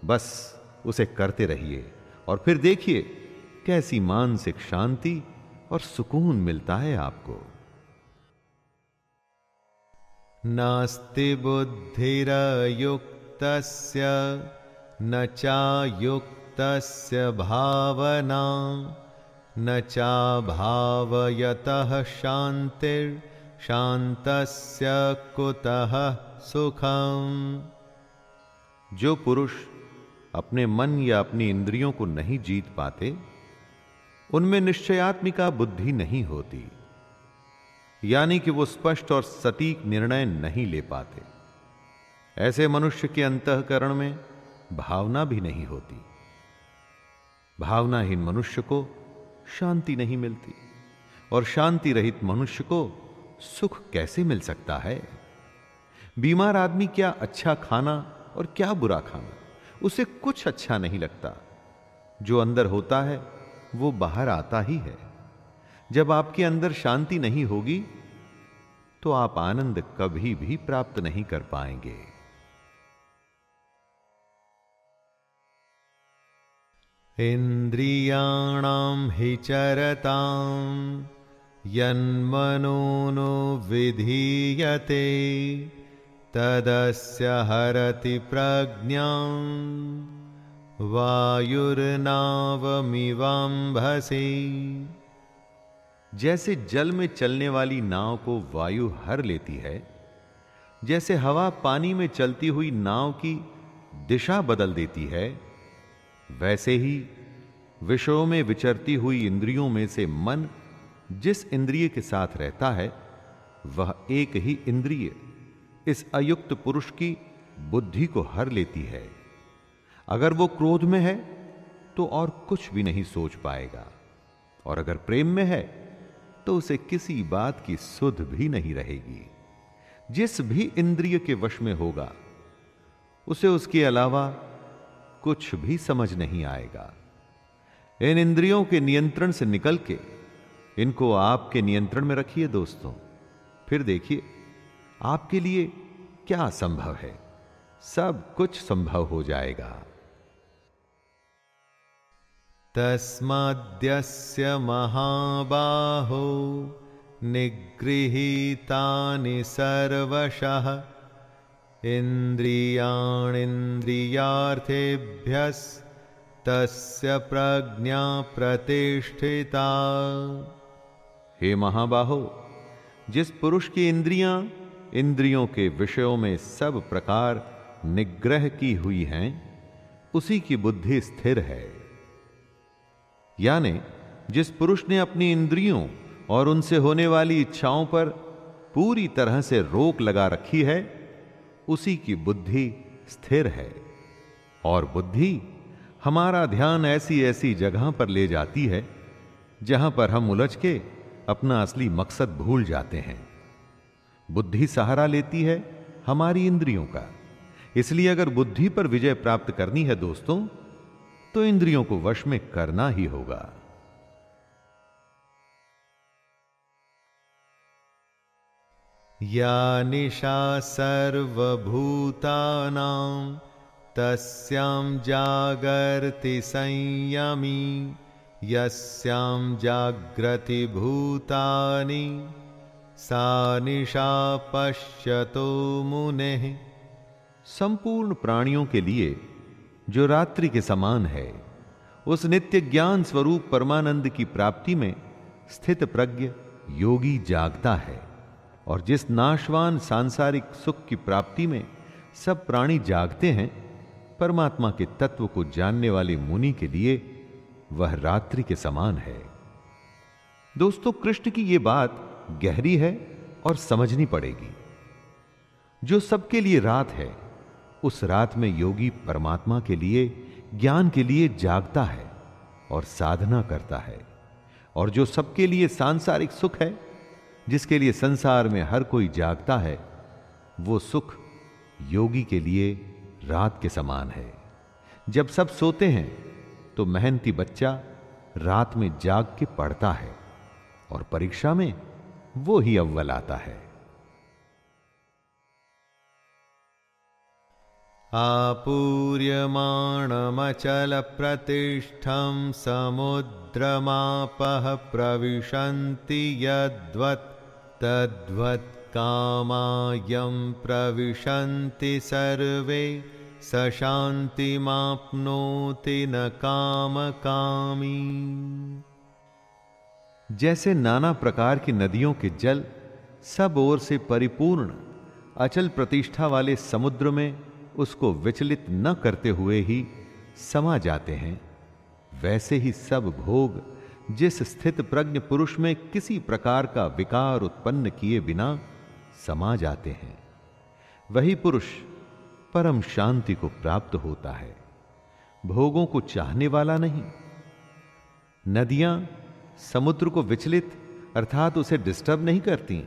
बस उसे करते रहिए और फिर देखिए कैसी मानसिक शांति और सुकून मिलता है आपको। नास्ति बुद्धिरयुक्त न चायुक्तस्य भावना, न चाभावयतः शांतिर्शान्तस्य कुतः सुखम। जो पुरुष अपने मन या अपनी इंद्रियों को नहीं जीत पाते, उनमें निश्चयात्मिका बुद्धि नहीं होती। यानी कि वो स्पष्ट और सटीक निर्णय नहीं ले पाते। ऐसे मनुष्य के अंतकरण में भावना भी नहीं होती। भावनाहीन मनुष्य को शांति नहीं मिलती, और शांति रहित मनुष्य को सुख कैसे मिल सकता है? बीमार आदमी क्या अच्छा खाना और क्या बुरा खाना, उसे कुछ अच्छा नहीं लगता। जो अंदर होता है, वो बाहर आता ही है। जब आपके अंदर शांति नहीं होगी तो आप आनंद कभी भी प्राप्त नहीं कर पाएँगे। इंद्रियाणाम हि चरताम यन्मनो विधीयते, तदस्य हरति प्रज्ञा। वायुर्नावमिवाम्भसे जैसे जल में चलने वाली नाव को वायु हर लेती है, जैसे हवा पानी में चलती हुई नाव की दिशा बदल देती है, वैसे ही विषयों में विचरती हुई इंद्रियों में से मन जिस इंद्रिय के साथ रहता है, वह एक ही इंद्रिय इस अयुक्त पुरुष की बुद्धि को हर लेती है। अगर वो क्रोध में है तो और कुछ भी नहीं सोच पाएगा। और अगर प्रेम में है तो उसे किसी बात की सुध भी नहीं रहेगी। जिस भी इंद्रिय के वश में होगा, उसे उसके अलावा कुछ भी समझ नहीं आएगा। इन इंद्रियों के नियंत्रण से निकल के इनको आपके नियंत्रण में रखिए दोस्तों। फिर देखिए, आपके लिए क्या संभव है? सब कुछ संभव हो जाएगा। तस्माद्यस्य महाबाहो निगृहीतानि सर्वशः। इन्द्रियाणिन्द्रियार्थेभ्यस्तस्य प्रज्ञा प्रतिष्ठिता। हे महाबाहो, जिस पुरुष की इंद्रियाँ इंद्रियों के विषयों में सब प्रकार निग्रह की हुई हैं, उसी की बुद्धि स्थिर है। यानी जिस पुरुष ने अपनी इंद्रियों और उनसे होने वाली इच्छाओं पर पूरी तरह से रोक लगा रखी है, उसी की बुद्धि स्थिर है। और बुद्धि हमारा ध्यान ऐसी ऐसी जगह पर ले जाती है, जहाँ पर हम उलझ के अपना असली मकसद भूल जाते हैं। बुद्धि सहारा लेती है हमारी इंद्रियों का। इसलिए अगर बुद्धि पर विजय प्राप्त करनी है दोस्तों तो इंद्रियों को वश में करना ही होगा। या निशा सर्वभूतानां तस्यां जागर्ति संयमी, यस्यां जाग्रति भूतानि, सा निशा पश्यतो मुने। संपूर्ण प्राणियों के लिए जो रात्रि के समान है, उस नित्य ज्ञान स्वरूप परमानंद की प्राप्ति में स्थित प्रज्ञ योगी जागता है और जिस नाशवान सांसारिक सुख की प्राप्ति में सब प्राणी जागते हैं, परमात्मा के तत्व को जानने वाले मुनि के लिए वह रात्रि के समान है। दोस्तों, कृष्ण की यह बात गहरी है और समझनी पड़ेगी। जो सबके लिए रात है उस रात में योगी परमात्मा के लिए, ज्ञान के लिए जागता है और साधना करता है। और जो सबके लिए सांसारिक सुख है, जिसके लिए संसार में हर कोई जागता है, वो सुख योगी के लिए रात के समान है। जब सब सोते हैं तो मेहनती बच्चा रात में जाग के पढ़ता है और परीक्षा में वो ही अव्वल आता है। आपूर्यमाणमचलप्रतिष्ठं समुद्रमापः प्रविशन्ति यद्वत्, तद्वत् कामायं प्रविशन्ति सर्वे, स शान्तिमाप्नोति न कामकामी। जैसे नाना प्रकार की नदियों के जल सब ओर से परिपूर्ण, अचल प्रतिष्ठा वाले समुद्र में उसको विचलित न करते हुए ही समा जाते हैं। वैसे ही सब भोग जिस स्थित प्रज्ञ पुरुष में किसी प्रकार का विकार उत्पन्न किए बिना समा जाते हैं। वही पुरुष परम शांति को प्राप्त होता है। भोगों को चाहने वाला नहीं। नदियाँ समुद्र को विचलित अर्थात उसे डिस्टर्ब नहीं करती।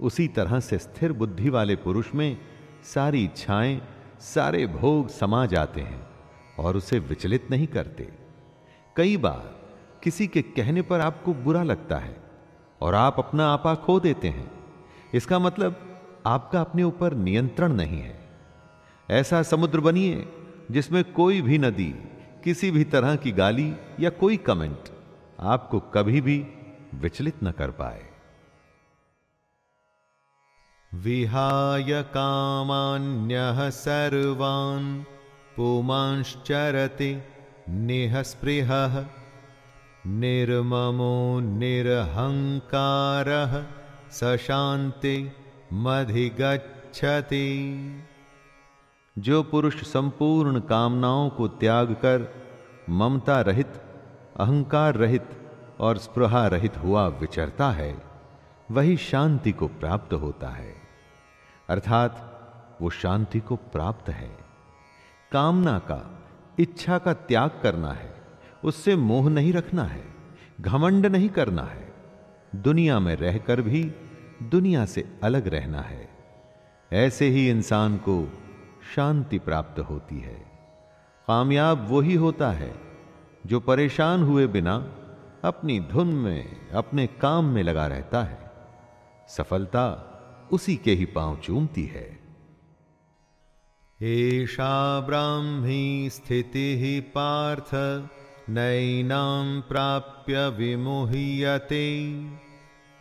उसी तरह से स्थिर बुद्धि वाले पुरुष में सारी इच्छाएँ सारे भोग समा जाते हैं और उसे विचलित नहीं करते। कई बार किसी के कहने पर आपको बुरा लगता है और आप अपना आपा खो देते हैं। इसका मतलब आपका अपने ऊपर नियंत्रण नहीं है। ऐसा समुद्र बनिए जिसमें कोई भी नदी, किसी भी तरह की गाली या कोई कमेंट आपको कभी भी विचलित न कर पाए। विहाय कामान्यः सर्वान् पुमांश्चरति निःस्पृहः, निर्ममो निरहङ्कारः स शान्ति मधिगच्छति। जो पुरुष संपूर्ण कामनाओं को त्याग कर ममता रहित, अहंकार रहित और स्पृहा रहित हुआ विचरता है, वही शांति को प्राप्त होता है। अर्थात वो शांति को प्राप्त है। कामना का, इच्छा का त्याग करना है। उससे मोह नहीं रखना है, घमंड नहीं करना है। दुनिया में रहकर भी दुनिया से अलग रहना है। ऐसे ही इंसान को शांति प्राप्त होती है। कामयाब वही होता है जो परेशान हुए बिना अपनी धुन में, अपने काम में लगा रहता है। सफलता उसी के ही पाँव चूमती है। एषा ब्राह्मी स्थितिः पार्थ नैनां प्राप्य विमुह्यते।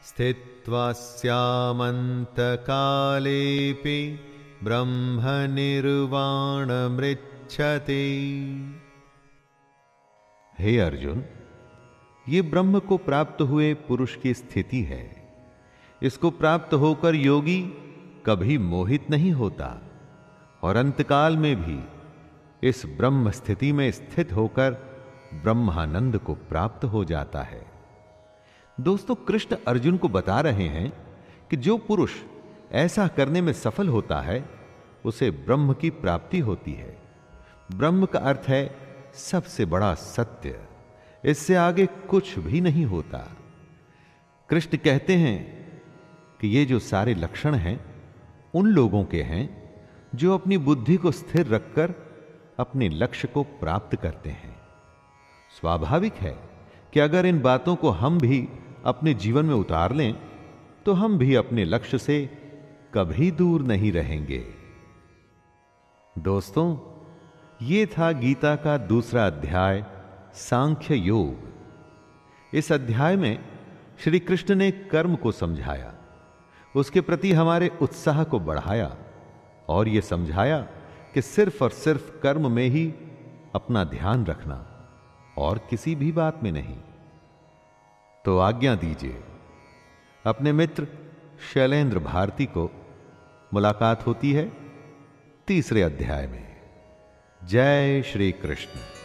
स्थित्वा स्यामन्तकालेऽपि ब्रह्मनिर्वाणमृच्छते। हे अर्जुन ये ब्रह्म को प्राप्त हुए पुरुष की स्थिति है। इसको प्राप्त होकर योगी कभी मोहित नहीं होता और अंतकाल में भी इस ब्रह्म स्थिति में स्थित होकर ब्रह्मानंद को प्राप्त हो जाता है। दोस्तों, कृष्ण अर्जुन को बता रहे हैं कि जो पुरुष ऐसा करने में सफल होता है, उसे ब्रह्म की प्राप्ति होती है। ब्रह्म का अर्थ है सबसे बड़ा सत्य, इससे आगे कुछ भी नहीं होता। कृष्ण कहते हैं कि ये जो सारे लक्षण हैं, उन लोगों के हैं, जो अपनी बुद्धि को स्थिर रखकर अपने लक्ष्य को प्राप्त करते हैं। स्वाभाविक है कि अगर इन बातों को हम भी अपने जीवन में उतार लें तो हम भी अपने लक्ष्य से कभी दूर नहीं रहेंगे। दोस्तों, ये था गीता का दूसरा अध्याय, सांख्य योग। इस अध्याय में श्री कृष्ण ने कर्म को समझाया। उसके प्रति हमारे उत्साह को बढ़ाया और यह समझाया कि सिर्फ़ और सिर्फ़ कर्म में ही अपना ध्यान रखना और किसी भी बात में नहीं। तो आज्ञा दीजिए, अपने मित्र शैलेंद्र भारती को मुलाकात होती है तीसरे अध्याय में। जय श्री कृष्ण।